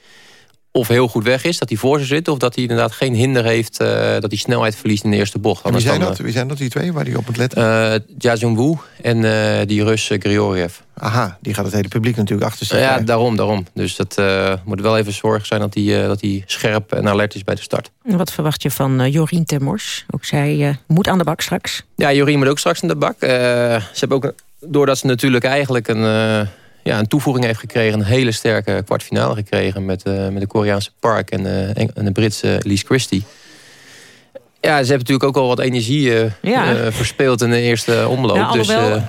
of heel goed weg is, dat hij voor ze zit... of dat hij inderdaad geen hinder heeft, uh, dat hij snelheid verliest in de eerste bocht. wie, zijn dat? wie zijn dat, die twee, waar hij op moet letten? Uh, Jazun Wu en uh, die Rus Grioriev. Aha, die gaat het hele publiek natuurlijk achter zich. ja, daarom, daarom. Dus dat moet wel even zorgen zijn dat hij, dat hij scherp en alert is bij de start. Wat verwacht je van Jorien Termors? Ook zij moet aan de bak straks. Ja, Jorien moet ook straks aan de bak. ze hebben ook, doordat ze natuurlijk eigenlijk een ja, een toevoeging heeft gekregen. Een hele sterke kwartfinale gekregen met, uh, met de Koreaanse Park en, uh, en de Britse Lise Christie. Ja, ze hebben natuurlijk ook al wat energie uh, ja. verspeeld in de eerste omloop. Ja, dus, alhoewel,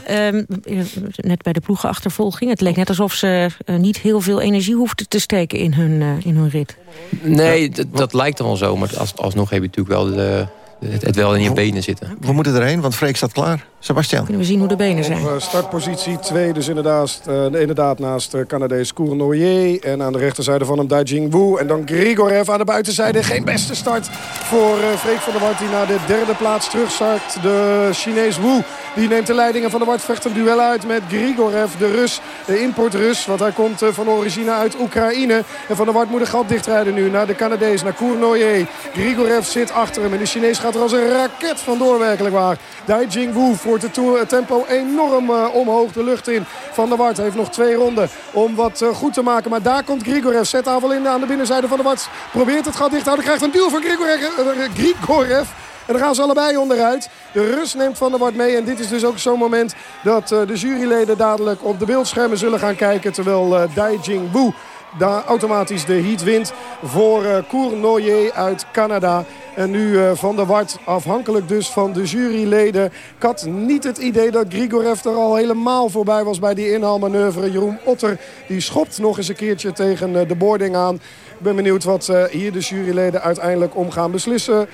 dus, net bij de ploegenachtervolging... het leek net alsof ze niet heel veel energie hoefden te steken in hun, in hun rit. Nee, dat lijkt er wel zo. Maar als, alsnog heb je natuurlijk wel de, het, het wel in je benen zitten. We moeten erheen, want Freek staat klaar. Sebastian. Kunnen we zien hoe de benen zijn. Op eh, startpositie 2, dus inderdaad, uh, inderdaad naast uh, Canadees Cournoyer. En aan de rechterzijde van hem Daijing Wu. En dan Grigorev aan de buitenzijde. Geen beste start voor uh, Freek van der Wart die naar de derde plaats terugzakt. De Chinees Wu die neemt de leiding. En van der Wart vecht een duel uit met Grigorev, de Rus. De import-Rus, want hij komt van origine uit Oekraïne. En van der Wart moet een gat dichtrijden nu naar de Canadees, naar Cournoyer. Grigorev zit achter hem en de Chinees gaat er als een raket vandoor werkelijk waar. Daijing Wu het tempo enorm uh, omhoog de lucht in. Van der Wart heeft nog twee ronden om wat uh, goed te maken. Maar daar komt Grigorev. Zet aanval in aan de binnenzijde van de Wart. Probeert het gat dicht te houden. Krijgt een duw van Grigorev. Uh, Grigorev. En dan gaan ze allebei onderuit. De Rus neemt Van der Wart mee. En dit is dus ook zo'n moment dat de juryleden dadelijk op de beeldschermen zullen gaan kijken. Terwijl uh, Daijing Wu daar automatisch de heat wint voor uh, Cournoyer uit Canada. En nu uh, Van der Wart, afhankelijk dus van de juryleden. Ik had niet het idee dat Grigorev er al helemaal voorbij was bij die inhaalmanoeuvre. Jeroen Otter die schopt nog eens een keertje tegen uh, de boarding aan. Ik ben benieuwd wat hier de juryleden uiteindelijk om gaan beslissen.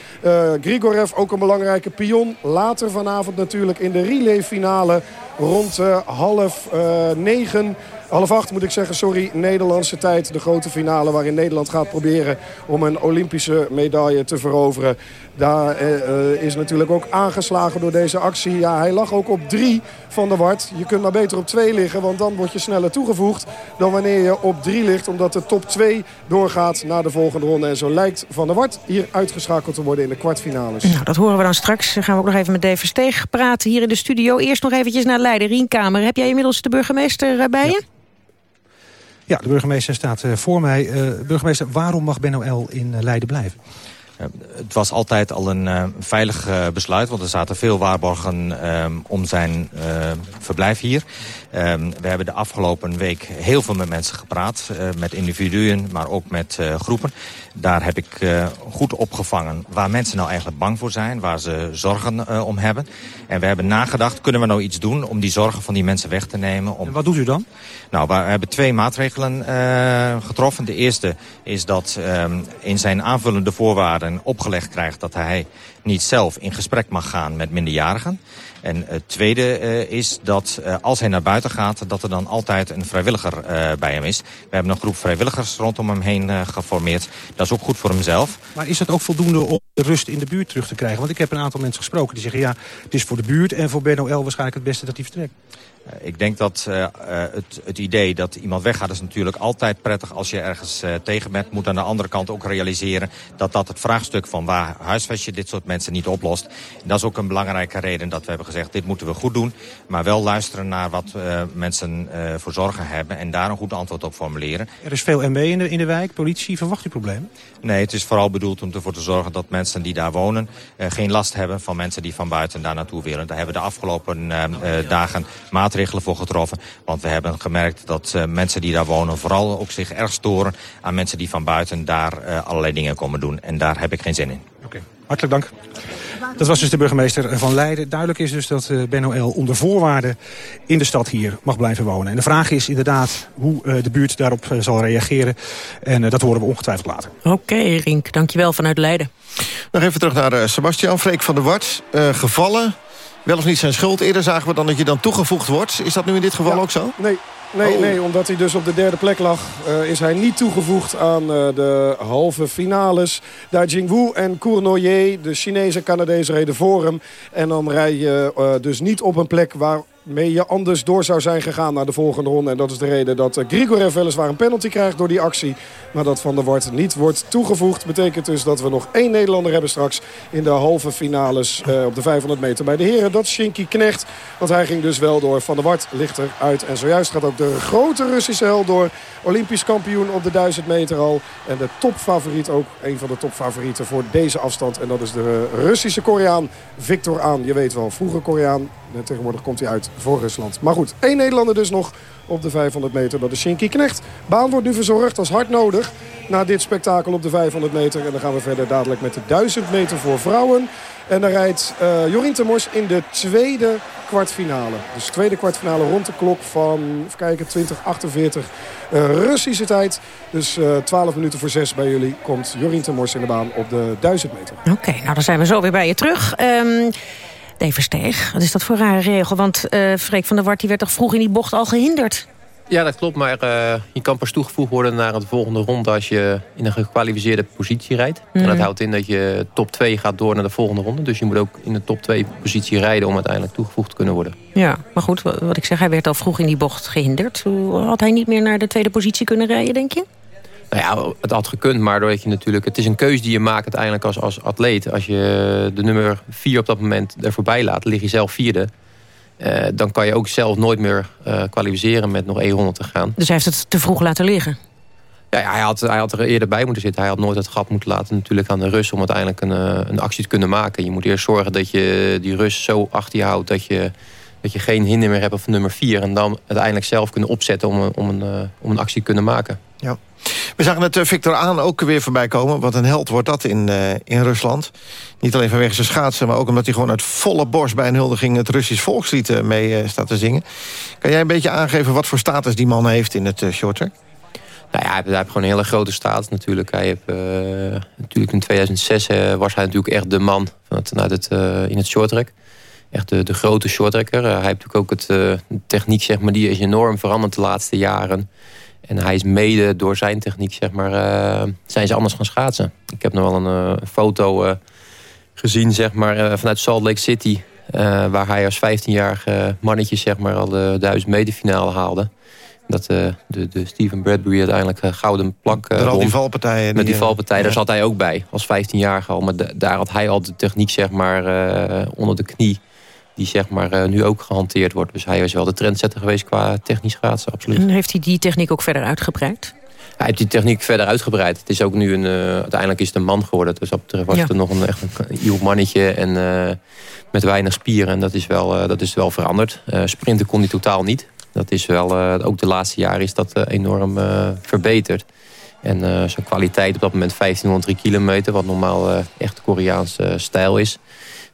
Grigorev ook een belangrijke pion. Later vanavond natuurlijk in de relayfinale rond half negen. Half acht moet ik zeggen, sorry, Nederlandse tijd. De grote finale waarin Nederland gaat proberen om een Olympische medaille te veroveren. Daar uh, is natuurlijk ook aangeslagen door deze actie. Ja, hij lag ook op drie van de Wart. Je kunt maar beter op twee liggen, want dan word je sneller toegevoegd... dan wanneer je op drie ligt, omdat de top 2 doorgaat naar de volgende ronde. En zo lijkt Van der Wart hier uitgeschakeld te worden in de kwartfinales. Nou, dat horen we dan straks. Dan gaan we ook nog even met Dave Versteeg praten hier in de studio. Eerst nog eventjes naar Leiden, Rienkamer. Heb jij inmiddels de burgemeester bij je? Ja, de burgemeester staat uh, voor mij. Uh, burgemeester, waarom mag Benno L. in uh, Leiden blijven? Het was altijd al een veilig besluit, want er zaten veel waarborgen um, om zijn verblijf hier. Um, we hebben de afgelopen week heel veel met mensen gepraat, met individuen, maar ook met groepen. Daar heb ik goed opgevangen waar mensen nou eigenlijk bang voor zijn, waar ze zorgen om hebben. En we hebben nagedacht, kunnen we nou iets doen om die zorgen van die mensen weg te nemen? Om... En wat doet u dan? Nou, we hebben twee maatregelen getroffen. De eerste is dat um, in zijn aanvullende voorwaarden opgelegd krijgt dat hij niet zelf in gesprek mag gaan met minderjarigen. En het tweede uh, is dat uh, als hij naar buiten gaat, dat er dan altijd een vrijwilliger uh, bij hem is. We hebben een groep vrijwilligers rondom hem heen geformeerd. Dat is ook goed voor hemzelf. Maar is dat ook voldoende om de rust in de buurt terug te krijgen? Want ik heb een aantal mensen gesproken die zeggen... ja, het is voor de buurt en voor Benno L waarschijnlijk het beste dat hij vertrekt. Ik denk dat uh, het, het idee dat iemand weggaat is natuurlijk altijd prettig als je ergens uh, tegen bent. Moet aan de andere kant ook realiseren dat dat het vraagstuk van waar huisvest je dit soort mensen niet oplost. En dat is ook een belangrijke reden dat we hebben gezegd dit moeten we goed doen. Maar wel luisteren naar wat uh, mensen voor zorgen hebben en daar een goed antwoord op formuleren. Er is veel MB in de, in de wijk, politie, verwacht u problemen? Nee, het is vooral bedoeld om ervoor te zorgen dat mensen die daar wonen geen last hebben van mensen die van buiten daar naartoe willen. Daar hebben we de afgelopen dagen maatregelen voor getroffen. Want we hebben gemerkt dat mensen die daar wonen vooral ook zich erg storen aan mensen die van buiten daar allerlei dingen komen doen. En daar heb ik geen zin in. Hartelijk dank. Dat was dus de burgemeester van Leiden. Duidelijk is dus dat uh, Benno L. onder voorwaarden in de stad hier mag blijven wonen. En de vraag is inderdaad hoe uh, de buurt daarop uh, zal reageren. En dat horen we ongetwijfeld later. Oké, okay, Rink. Dankjewel vanuit Leiden. Nog even terug naar Sebastian Freek van der Wart. gevallen wel of niet zijn schuld. Eerder zagen we dan dat je dan toegevoegd wordt. Is dat nu in dit geval ja, ook zo? Nee, Nee, oh. nee, omdat hij dus op de derde plek lag... Uh, is hij niet toegevoegd aan uh, de halve finales. Daar Jingwu en Cournoyer, de Chinese Canadezen, reden voor hem. En dan rij je uh, dus niet op een plek waar mee je anders door zou zijn gegaan naar de volgende ronde. En dat is de reden dat Grigorev weliswaar een penalty krijgt door die actie. Maar dat Van der Wart niet wordt toegevoegd. Betekent dus dat we nog één Nederlander hebben straks in de halve finales uh, op de 500 meter bij de heren. Dat is Shinky Knecht. Want hij ging dus wel door. Van der Wart ligt eruit. En zojuist gaat ook de grote Russische hel door. Olympisch kampioen op de 1000 meter al. En de topfavoriet ook. Een van de topfavorieten voor deze afstand. En dat is de Russische Koreaan Victor Aan. Je weet wel, vroeger Koreaan. Tegenwoordig komt hij uit voor Rusland. Maar goed, één Nederlander dus nog op de 500 meter. Dat is Shinky Knecht. Baan wordt nu verzorgd, is hard nodig. Na dit spektakel op de 500 meter. En dan gaan we verder dadelijk met de 1000 meter voor vrouwen. En dan rijdt uh, Jorien Temors in de tweede kwartfinale. Dus tweede kwartfinale rond de klok van, even kijken, 2048 uh, Russische tijd. Dus uh, 12 minuten voor 6 bij jullie komt Jorien Temors in de baan op de 1000 meter. Oké, nou dan zijn we zo weer bij je terug. Um... Deversteeg, wat is dat voor een rare regel? Want uh, Freek van der Wart die werd toch vroeg in die bocht al gehinderd? Ja, dat klopt. Maar uh, je kan pas toegevoegd worden naar het volgende ronde... als je in een gekwalificeerde positie rijdt. En dat mhm. houdt in dat je top 2 gaat door naar de volgende ronde. Dus je moet ook in de top 2 positie rijden... om uiteindelijk toegevoegd te kunnen worden. Ja, maar goed, wat ik zeg, hij werd al vroeg in die bocht gehinderd. Had hij niet meer naar de tweede positie kunnen rijden, denk je? Nou ja, het had gekund, maar doordat je natuurlijk... Het is een keuze die je maakt uiteindelijk als, als atleet. Als je de nummer 4 op dat moment er voorbij laat, lig je zelf vierde. Uh, dan kan je ook zelf nooit meer uh, kwalificeren met nog één ronde te gaan. Dus hij heeft het te vroeg laten liggen? Ja, hij, had, hij had er eerder bij moeten zitten. Hij had nooit het gat moeten laten natuurlijk aan de Rus... om uiteindelijk een, uh, een actie te kunnen maken. Je moet eerst zorgen dat je die Rus zo achter je houdt... dat je, dat je geen hinder meer hebt op nummer 4... en dan uiteindelijk zelf kunnen opzetten om, om, een, om een actie te kunnen maken. Ja. We zagen het Victor Aan ook weer voorbij komen. Wat een held wordt dat in, uh, in Rusland. Niet alleen vanwege zijn schaatsen... maar ook omdat hij gewoon uit volle borst bij een huldiging... het Russisch volkslied uh, mee staat te zingen. Kan jij een beetje aangeven wat voor status die man heeft in het shorttrack? Nou ja, hij heeft, gewoon een hele grote status natuurlijk. Hij heeft, natuurlijk in 2006 was hij natuurlijk echt de man vanuit het, in het shorttrack. Echt de, de grote shorttracker. hij heeft natuurlijk ook het, de techniek, zeg maar, die is enorm veranderd de laatste jaren. En hij is mede door zijn techniek, zeg maar, uh, zijn ze anders gaan schaatsen. Ik heb nog wel een uh, foto uh, gezien, zeg maar, vanuit Salt Lake City. waar hij als 15-jarig mannetje, zeg maar, al de duizend meter finale haalde. Dat de, de Steven Bradbury uiteindelijk gouden plak uh, al die valpartijen. Met die, valpartijen, daar zat hij ook bij. Als 15-jarige al. Maar daar had hij al de techniek, zeg maar, onder de knie die zeg maar, uh, nu ook gehanteerd wordt. Dus hij is wel de trendsetter geweest qua technisch schaatsen, absoluut. En heeft hij die techniek ook verder uitgebreid? Hij heeft die techniek verder uitgebreid. Het is ook nu een, uh, uiteindelijk is het een man geworden. Dus dat betreft was ja. het nog een echt een nieuw mannetje en uh, met weinig spieren. En dat is wel, dat is wel veranderd. sprinten kon hij totaal niet. Dat is wel, ook de laatste jaren is dat enorm verbeterd. En zijn kwaliteit op dat moment 1503 kilometer, wat normaal echt Koreaanse stijl is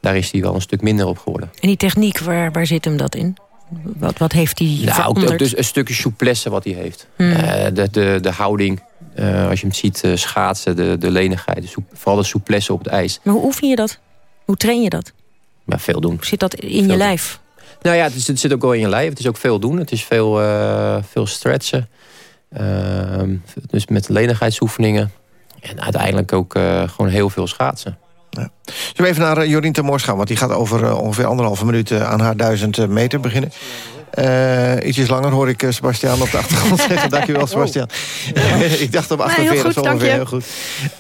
daar is hij wel een stuk minder op geworden. En die techniek, waar, waar zit hem dat in? Wat, wat heeft hij nou, ook, dus een stukje souplesse wat hij heeft. Hmm. Uh, de, de, de houding, uh, als je hem ziet uh, schaatsen, de, de lenigheid. De vooral de souplesse op het ijs. Maar hoe oefen je dat? Hoe train je dat? Maar veel doen. Zit dat in je lijf? Nou ja, het, is, het, zit ook wel in je lijf. Het is ook veel doen. Het is veel, veel stretchen. Ehm, dus met lenigheidsoefeningen. En uiteindelijk ook gewoon heel veel schaatsen. Ja. Zullen we even naar uh, Jorien Temors gaan? Want die gaat over uh, ongeveer anderhalve minuut uh, aan haar duizend meter beginnen. Uh, ietsjes langer hoor ik Sebastian op de achtergrond zeggen. Dankjewel, Sebastian. Oh. ik dacht op 48 nee, heel ongeveer. Heel goed.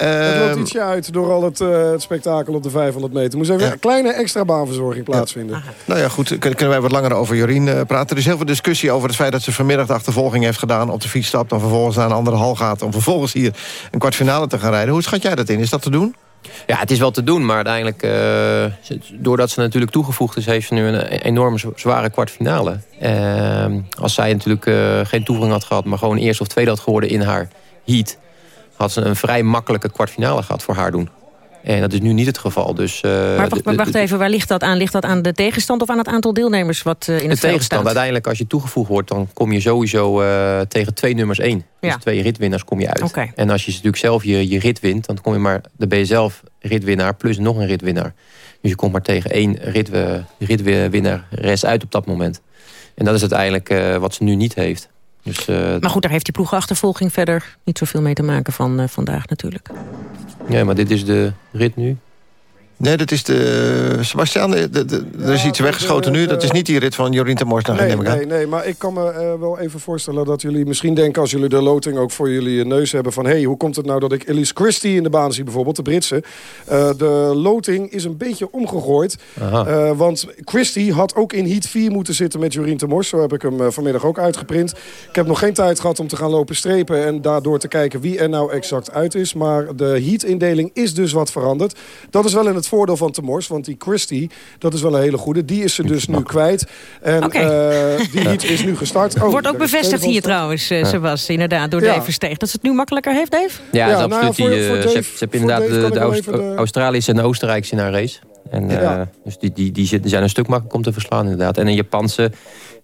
Uh, het loopt ietsje uit door al het, uh, het, spektakel op de 500 meter. Moest even ja. een kleine extra baanverzorging plaatsvinden. Ja. Nou ja, goed. Kunnen, kunnen wij wat langer over Jorien praten. Er is heel veel discussie over het feit dat ze vanmiddag de achtervolging heeft gedaan. Op de fiets stapt, dan vervolgens naar een andere hal gaat. Om vervolgens hier een kwartfinale te gaan rijden. Hoe schat jij dat in? Is dat te doen? Ja, het is wel te doen, maar uiteindelijk... Uh, doordat ze natuurlijk toegevoegd is... heeft ze nu een enorme zware kwartfinale. Uh, als zij natuurlijk uh, geen toevoeging had gehad... maar gewoon eerste of tweede had geworden in haar heat... had ze een vrij makkelijke kwartfinale gehad voor haar doen. En dat is nu niet het geval. Dus, uh, maar wacht, maar wacht even, waar ligt dat aan? Ligt dat aan de tegenstand of aan het aantal deelnemers wat uh, in het De tegenstand. Uiteindelijk als je toegevoegd wordt... dan kom je sowieso uh, tegen twee nummers één. Ja. Dus twee ritwinnaars kom je uit. Okay. En als je natuurlijk zelf je, je rit wint... dan, kom je maar, dan ben je zelf ritwinnaar plus nog een ritwinnaar. Dus je komt maar tegen één ritwinnaar rest uit op dat moment. En dat is uiteindelijk wat ze nu niet heeft. Dus, maar goed, daar heeft die ploegachtervolging verder niet zoveel mee te maken van vandaag natuurlijk. Ja, maar dit is de rit nu. Nee, dat is de... Sebastian, de, de, er is iets weggeschoten nu. Dat is niet die rit van Jorien Temors. Nee, neem ik nee, nee, maar ik kan me uh, wel even voorstellen dat jullie misschien denken... als jullie de loting ook voor jullie neus hebben van... hé, hey, hoe komt het nou dat ik Elise Christie in de baan zie bijvoorbeeld, de Britse. Uh, de loting is een beetje omgegooid. Uh, want Christie had ook in heat 4 moeten zitten met Jorien Temors. Zo heb ik hem vanmiddag ook uitgeprint. Ik heb nog geen tijd gehad om te gaan lopen strepen... en daardoor te kijken wie er nou exact uit is. Maar de heat-indeling is dus wat veranderd. Dat is wel in het voordeel van Temors. Want die Christie, dat is wel een hele goede. Die is ze dus nu kwijt. En okay. uh, die heat is nu gestart. Oh, Wordt ook bevestigd hier trouwens, uh, Sebas. Inderdaad, door ja. Dave Versteeg. Dat ze het nu makkelijker heeft, Dave? Ja, ja, nou absoluut. Ja, voor, voor Dave, ze, hebben inderdaad de, de, Oost, de, Australische en Oostenrijkse in haar race. En, ja. dus die, die, die, zijn een stuk makkelijker om te verslaan inderdaad. En een Japanse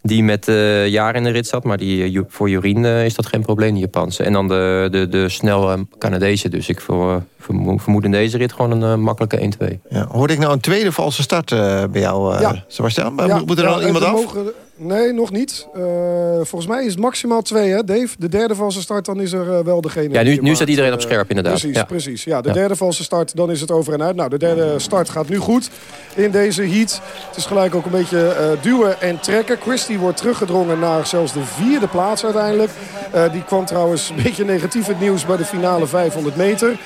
die met uh, jaren in de rit zat. Maar die, voor Jorien is dat geen probleem, die Japanse. En dan de, de, de snelle Canadese. Dus ik vermoed in deze rit gewoon een makkelijke 1-2. Ja. Hoorde ik nou een tweede valse start bij jou, ja. Sebastian? Ja. Moet er dan iemand af? Mogen, Nee, nog niet. Uh, volgens mij is het maximaal twee, hè, Dave? De derde valse start, dan is er uh, wel degene... Ja, nu, nu staat iedereen op scherp, inderdaad. Precies, ja. precies. Ja, de ja. derde valse start, dan is het over en uit. Nou, de derde start gaat nu goed in deze heat. Het is gelijk ook een beetje uh, duwen en trekken. Christie wordt teruggedrongen naar zelfs de vierde plaats uiteindelijk. die kwam trouwens een beetje negatief het nieuws bij de finale 500 meter.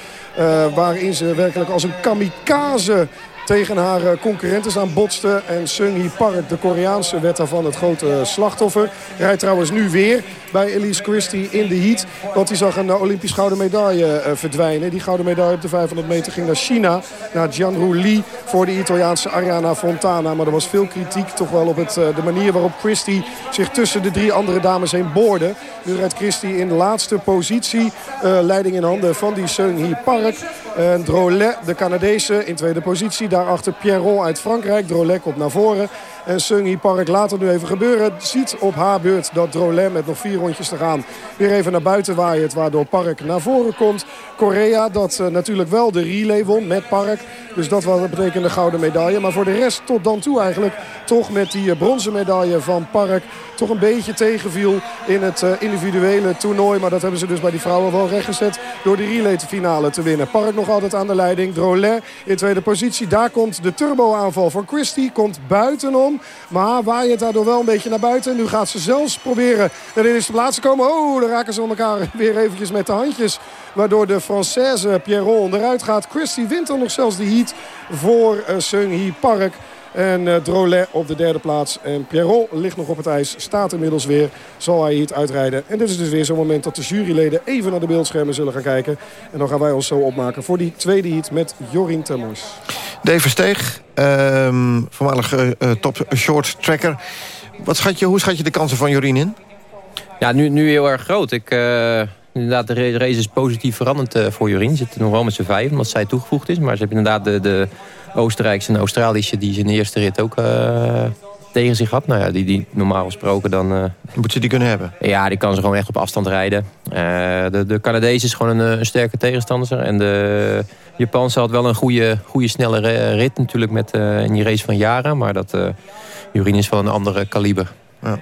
waarin ze werkelijk als een kamikaze tegen haar eh, concurrentes aan botste. En Sung-Hee Park, de Koreaanse, werd daarvan het grote slachtoffer. Rijdt trouwens nu weer bij Elise Christie in de heat. Want die zag een eh, Olympisch gouden medaille eh, verdwijnen. Die gouden medaille op de 500 meter ging naar China. Naar Jianru Lee voor de Italiaanse Ariana Fontana. Maar er was veel kritiek toch wel op het, de manier waarop Christie zich tussen de drie andere dames heen boorde. Nu rijdt Christie in de laatste positie. Leiding in handen van die Seung-Hee Park. En Drolet, de Canadese, in tweede positie. Daarachter Pierron uit Frankrijk. Drolet komt naar voren. En Sungi Park laat het nu even gebeuren. Ziet op haar beurt dat Drolet met nog vier rondjes te gaan weer even naar buiten waait. Waardoor Park naar voren komt. Korea dat uh, natuurlijk wel de relay won met Park. Dus dat was, betekent een gouden medaille. Maar voor de rest tot dan toe eigenlijk toch met die uh, bronzen medaille van Park toch een beetje tegenviel in het uh, individuele toernooi. Maar dat hebben ze dus bij die vrouwen wel rechtgezet door de relay finale te winnen. Park nog altijd aan de leiding. Drolet in tweede positie. Daar komt de turbo aanval van Christie. Komt buitenom. Maar waait het daardoor wel een beetje naar buiten. Nu gaat ze zelfs proberen naar de eerste plaats te komen. Oh, dan raken ze elkaar weer eventjes met de handjes. Waardoor de Française Pierron eruit gaat. Christie wint dan nog zelfs de heat voor uh, Seung-Hee Park. En uh, Drolet op de derde plaats. En Pierrot ligt nog op het ijs. Staat inmiddels weer. Zal hij hier uitrijden. En dit is dus weer zo'n moment dat de juryleden even naar de beeldschermen zullen gaan kijken. En dan gaan wij ons zo opmaken voor die tweede heat met Jorien Termors. Dave Versteeg, uh, voormalige uh, top short tracker. Wat schat je, hoe schat je de kansen van Jorien in? Ja, nu, nu heel erg groot. Ik... Uh... Inderdaad, de race is positief veranderd uh, voor Jorien. Ze zitten nog wel met z'n vijf, omdat zij toegevoegd is. Maar ze hebben inderdaad de, de Oostenrijkse en Australische... die ze in de eerste rit ook tegen zich had. Nou ja, die, die normaal gesproken dan... Uh, Moet ze die kunnen hebben? Ja, die kan ze gewoon echt op afstand rijden. de, de Canadees is gewoon een, een sterke tegenstander. En de Japanse had wel een goede, goede snelle rit natuurlijk met, in die race van jaren. Maar dat Jorien is van een andere kaliber. Ja.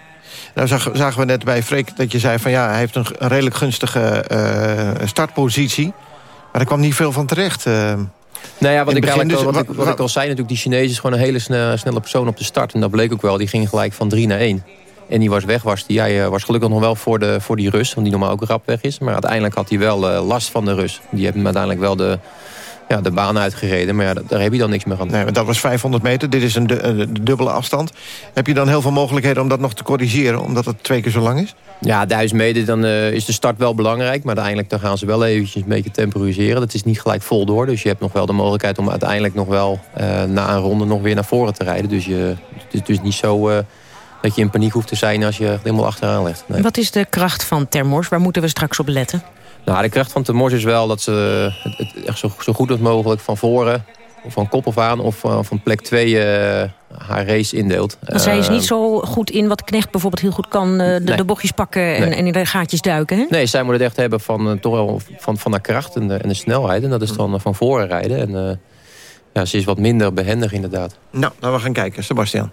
Nou zagen we net bij Freek dat je zei van ja, hij heeft een, een redelijk gunstige uh, startpositie. Maar er kwam niet veel van terecht. Uh, nou ja, wat, ik, dus, wat, ik, wat ik al zei natuurlijk, die Chinees is gewoon een hele snelle, snelle persoon op de start. En dat bleek ook wel, die ging gelijk van 3 naar 1. En die was weg, was die. Hij was gelukkig nog wel voor, de, voor die Rus, want die normaal ook rap weg is. Maar uiteindelijk had hij wel uh, last van de Rus. Die heeft hem uiteindelijk wel de, ja, de baan uitgereden. Maar ja, daar heb je dan niks meer aan. Nee, dat was 500 meter. Dit is een, de, een dubbele afstand. Heb je dan heel veel mogelijkheden om dat nog te corrigeren? Omdat het twee keer zo lang is? Ja, 1000 meter dan uh, is de start wel belangrijk. Maar uiteindelijk dan gaan ze wel eventjes een beetje temporiseren. Dat is niet gelijk vol door. Dus je hebt nog wel de mogelijkheid om uiteindelijk nog wel... Uh, na een ronde nog weer naar voren te rijden. Dus je, het is dus niet zo... Uh, dat je in paniek hoeft te zijn als je helemaal achteraan ligt. Nee. Wat is de kracht van Termors? Waar moeten we straks op letten? Nou, de kracht van Termors is wel dat ze het, het echt zo, zo, goed als mogelijk van voren... of van kop of aan of uh, van plek 2 uh, haar race indeelt. Maar zij is niet zo goed in wat Knecht bijvoorbeeld heel goed kan... Uh, de, nee. de, bochtjes pakken en, nee. en, in de gaatjes duiken, hè? Nee, zij moet het echt hebben van, toch wel van, van haar kracht en de, en de snelheid. En dat is dan van voren rijden. En ja, ze is wat minder behendig inderdaad. Nou, nou we gaan kijken. Sebastian.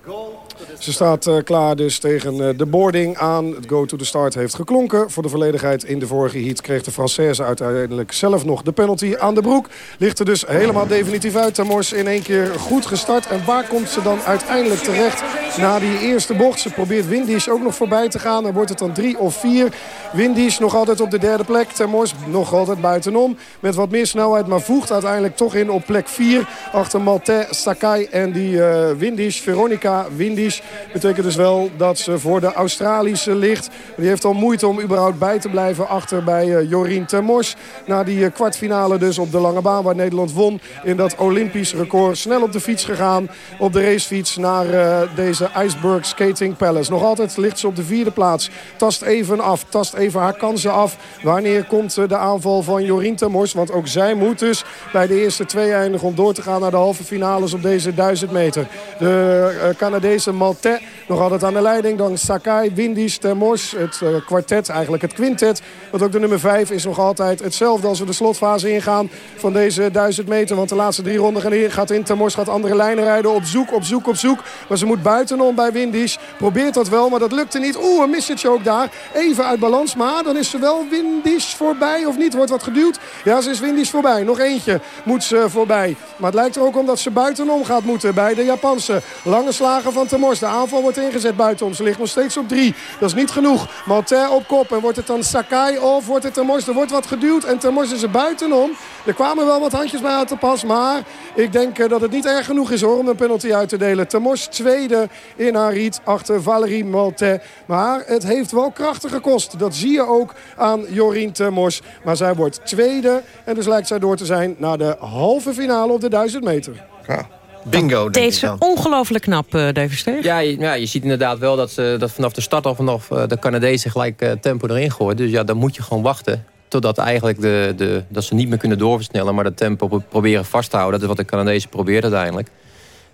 Ze staat uh, klaar dus tegen uh, de boarding aan. Het go to the start heeft geklonken. Voor de volledigheid in de vorige heat kreeg de Française uiteindelijk zelf nog de penalty aan de broek. Ligt er dus helemaal definitief uit. Tamors in één keer goed gestart. En waar komt ze dan uiteindelijk terecht na die eerste bocht? Ze probeert Windisch ook nog voorbij te gaan. Dan wordt het dan drie of vier. Windisch nog altijd op de derde plek. Tamors nog altijd buitenom. Met wat meer snelheid, maar voegt uiteindelijk toch in op plek vier. Achter Malte, Sakai en die uh, Windisch, Veronica Windisch. Betekent dus wel dat ze voor de Australische ligt. Die heeft al moeite om überhaupt bij te blijven achter bij uh, Jorien Termors. Na die uh, kwartfinale dus op de lange baan waar Nederland won in dat Olympisch record. Snel op de fiets gegaan, op de racefiets naar uh, deze Iceberg Skating Palace. Nog altijd ligt ze op de vierde plaats. Tast even af, tast even haar kansen af. Wanneer komt de aanval van Jorien Termors? Want ook zij moet dus bij de eerste twee eindigen om door te gaan naar de halve finales op deze 1000 meter. De Canadese Malte Nog altijd aan de leiding. Dan Sakai, Windis, Termos. Het uh, kwartet, eigenlijk het quintet. Want ook de nummer 5 is nog altijd hetzelfde als we de slotfase ingaan van deze 1000 meter. Want de laatste drie ronden gaan in. Gaat in. Gaat andere lijnen rijden. Op zoek, op zoek, op zoek. Maar ze moet buitenom bij Windis. Probeert dat wel, maar dat lukte niet. Oeh, een missetje ook daar. Even uit balans. Maar dan is ze wel Windis voorbij of niet. Wordt wat geduwd. Ja, ze is Windis voorbij. Nog eentje moet ze voorbij. Maar het lijkt er ook om dat ze buitenom gaat moeten bij de Japanse. Lange slagen van Termos. De aanval wordt ingezet buitenom. Ze ligt nog steeds op drie. Dat is niet genoeg. Maltais op kop. En wordt het dan Sakai of wordt het Termos? Er wordt wat geduwd en Termos is er buitenom. Er kwamen wel wat handjes bij uit te pas. Maar ik denk eh, dat het niet erg genoeg is hoor, om een penalty uit te delen. Termos tweede in haar riet achter Valerie Maltais. Maar het heeft wel krachten gekost. Dat zie je ook aan Jorien Termos. Maar zij wordt tweede. En dus lijkt zij door te zijn naar de halve finale op de 1000 meter. Ja. Bingo, dat deed ze ongelooflijk knap, uh, David Ja, je, ja, je ziet inderdaad wel dat, ze, dat vanaf de start al vanaf uh, de Canadezen gelijk uh, tempo erin gooien. Dus ja, dan moet je gewoon wachten. Totdat eigenlijk de, de, dat ze niet meer kunnen doorversnellen, maar dat tempo proberen vast te houden. Dat is wat de Canadezen probeert uiteindelijk.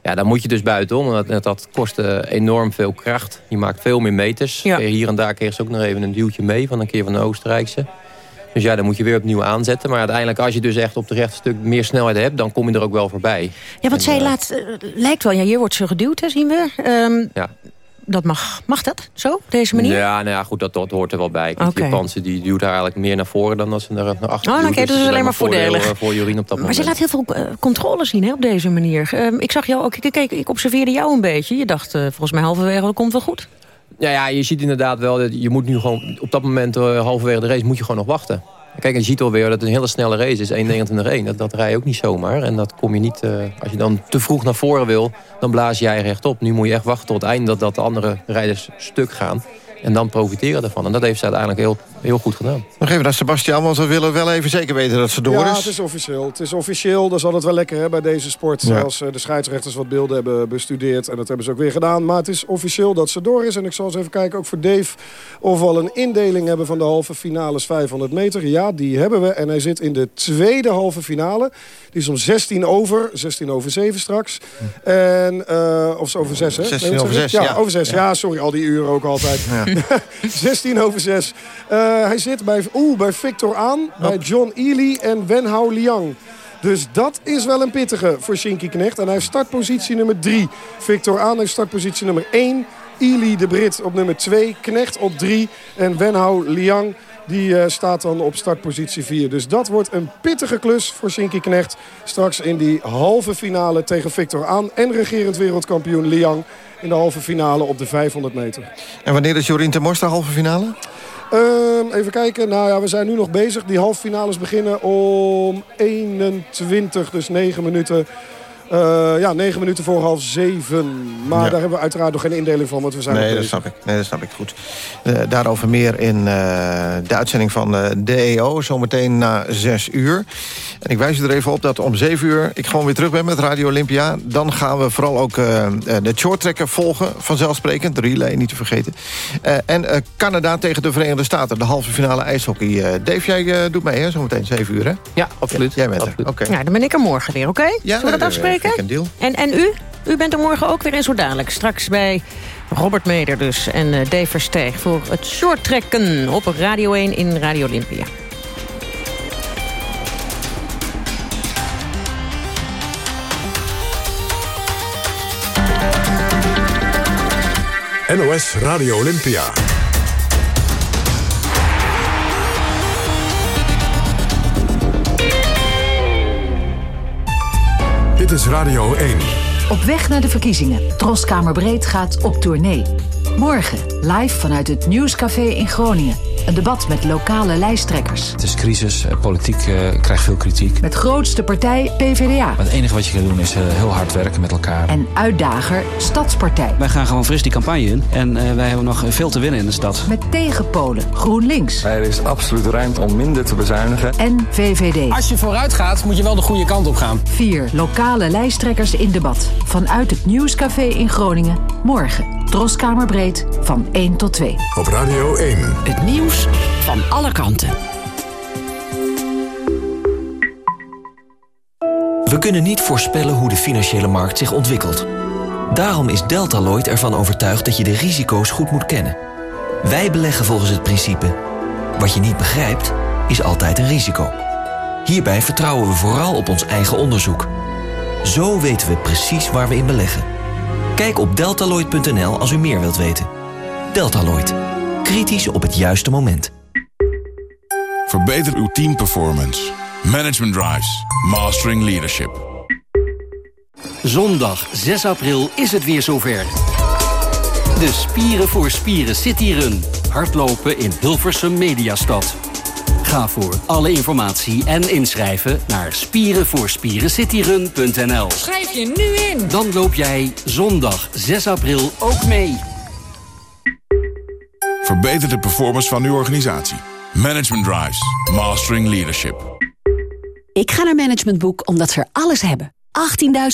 Ja, dan moet je dus buitenom. Dat, dat kost enorm veel kracht. Je maakt veel meer meters. Ja. Hier en daar kreeg ze ook nog even een duwtje mee van een keer van de Oostenrijkse. Dus ja, dan moet je weer opnieuw aanzetten. Maar uiteindelijk, als je dus echt op de rechte stuk meer snelheid hebt... dan kom je er ook wel voorbij. Ja, want zij laat, uh, lijkt wel... Ja, hier wordt ze geduwd, hè, zien we. Um, ja. Dat mag, mag dat, zo, op deze manier? Ja, nou ja, goed, dat, dat hoort er wel bij. Okay. De Japanse die duwt haar eigenlijk meer naar voren dan als ze naar, naar achter Oh, oké, okay, dus dat is alleen maar voordelig. Voor Jorien op dat maar ze laat heel veel uh, controle zien hè, op deze manier. Uh, ik zag jou ook, ik, kijk, ik observeerde jou een beetje. Je dacht, uh, volgens mij halverwege, dat komt wel goed. Ja, ja, je ziet inderdaad wel, dat je moet nu gewoon op dat moment halverwege de race moet je gewoon nog wachten. Kijk, je ziet alweer dat het een hele snelle race is. 1.29.1. Dat, dat rij je ook niet zomaar. En dat kom je niet... Uh, als je dan te vroeg naar voren wil, dan blaas jij rechtop. Nu moet je echt wachten tot het einde dat, dat de andere rijders stuk gaan. En dan profiteren ervan. En dat heeft ze uiteindelijk heel, heel goed gedaan. Nog even naar Sebastian, want we willen wel even zeker weten dat ze door ja, is. Ja, het is officieel. Het is officieel, dat is altijd wel lekker hè, bij deze sport. Ja. Als uh, de scheidsrechters wat beelden hebben bestudeerd. En dat hebben ze ook weer gedaan. Maar het is officieel dat ze door is. En ik zal eens even kijken, ook voor Dave... of we al een indeling hebben van de halve finales 500 meter. Ja, die hebben we. En hij zit in de tweede halve finale. Die is om 16 over. 16 over 7 straks. En, uh, of over 6, hè? 16 nee, over 6, ja. ja. over 6. Ja. ja, sorry, al die uren ook altijd. Ja. 16 over 6. Uh, hij zit bij, oeh, bij Victor aan, bij John Ely en Wenhao Liang. Dus dat is wel een pittige voor Shinky Knecht. En hij heeft startpositie nummer 3. Victor aan heeft startpositie nummer 1. Ely de Brit op nummer 2. Knecht op 3. En Wenhao Liang die uh, staat dan op startpositie 4. Dus dat wordt een pittige klus voor Shinky Knecht. Straks in die halve finale tegen Victor aan. En regerend wereldkampioen Liang in de halve finale op de 500 meter. En wanneer is Jorien Temors de halve finale? Um, even kijken. Nou ja, we zijn nu nog bezig. Die halve finales beginnen om 21, dus 9 minuten. Uh, ja, 9 minuten voor half 7. Maar ja. daar hebben we uiteraard nog geen indeling van, want we zijn nee, dat snap ik. Nee, dat snap ik goed. Uh, daarover meer in uh, de uitzending van de EO, zometeen na 6 uur. En ik wijs u er even op dat om 7 uur ik gewoon weer terug ben met Radio Olympia. Dan gaan we vooral ook de shorttrekker volgen, vanzelfsprekend. De relay, niet te vergeten. en Canada tegen de Verenigde Staten, de halve finale ijshockey. Dave, jij doet mee, hè? Zometeen 7 uur, hè? Ja, absoluut. Ja, jij bent absoluut. er, oké. Okay. Ja, dan ben ik er morgen weer, oké? Okay? Ja, Zullen we dat afspreken? En, en u? U bent er morgen ook weer in zo dadelijk. Straks bij Robert Meder dus en uh, Dave Versteeg... voor het shorttrekken op Radio 1 in Radio Olympia. NOS Radio Olympia. Dit is Radio 1. Op weg naar de verkiezingen. Troskamerbreed gaat op tournee. Morgen, live vanuit het Nieuwscafé in Groningen. Een debat met lokale lijsttrekkers. Het is crisis, politiek uh, krijgt veel kritiek. Met grootste partij PvdA. Maar het enige wat je kan doen is uh, heel hard werken met elkaar. En uitdager Stadspartij. Wij gaan gewoon fris die campagne in. En uh, wij hebben nog veel te winnen in de stad. Met tegenpolen GroenLinks. Er is absoluut ruimte om minder te bezuinigen. En VVD. Als je vooruit gaat, moet je wel de goede kant op gaan. Vier lokale lijsttrekkers in debat. Vanuit het Nieuwscafé in Groningen. Morgen. Troskamerbreed van 1 tot 2. Op Radio 1. Het nieuws van alle kanten. We kunnen niet voorspellen hoe de financiële markt zich ontwikkelt. Daarom is Deltaloid ervan overtuigd dat je de risico's goed moet kennen. Wij beleggen volgens het principe... wat je niet begrijpt, is altijd een risico. Hierbij vertrouwen we vooral op ons eigen onderzoek. Zo weten we precies waar we in beleggen. Kijk op deltaloid.nl als u meer wilt weten. Deltaloid. Kritisch op het juiste moment. Verbeter uw teamperformance. Management Drives. Mastering Leadership. Zondag 6 april is het weer zover. De Spieren voor Spieren City Run. Hardlopen in Hilversum Mediastad. Ga voor alle informatie en inschrijven naar spierenvoorspierencityrun.nl. Schrijf je nu in. Dan loop jij zondag 6 april ook mee. Verbeter de performance van uw organisatie. Management Drives. Mastering Leadership. Ik ga naar Management Boek omdat ze er alles hebben.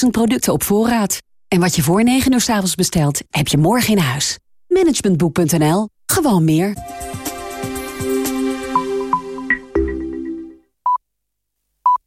18.000 producten op voorraad. En wat je voor 9 uur s avonds bestelt, heb je morgen in huis. Managementboek.nl. Gewoon meer.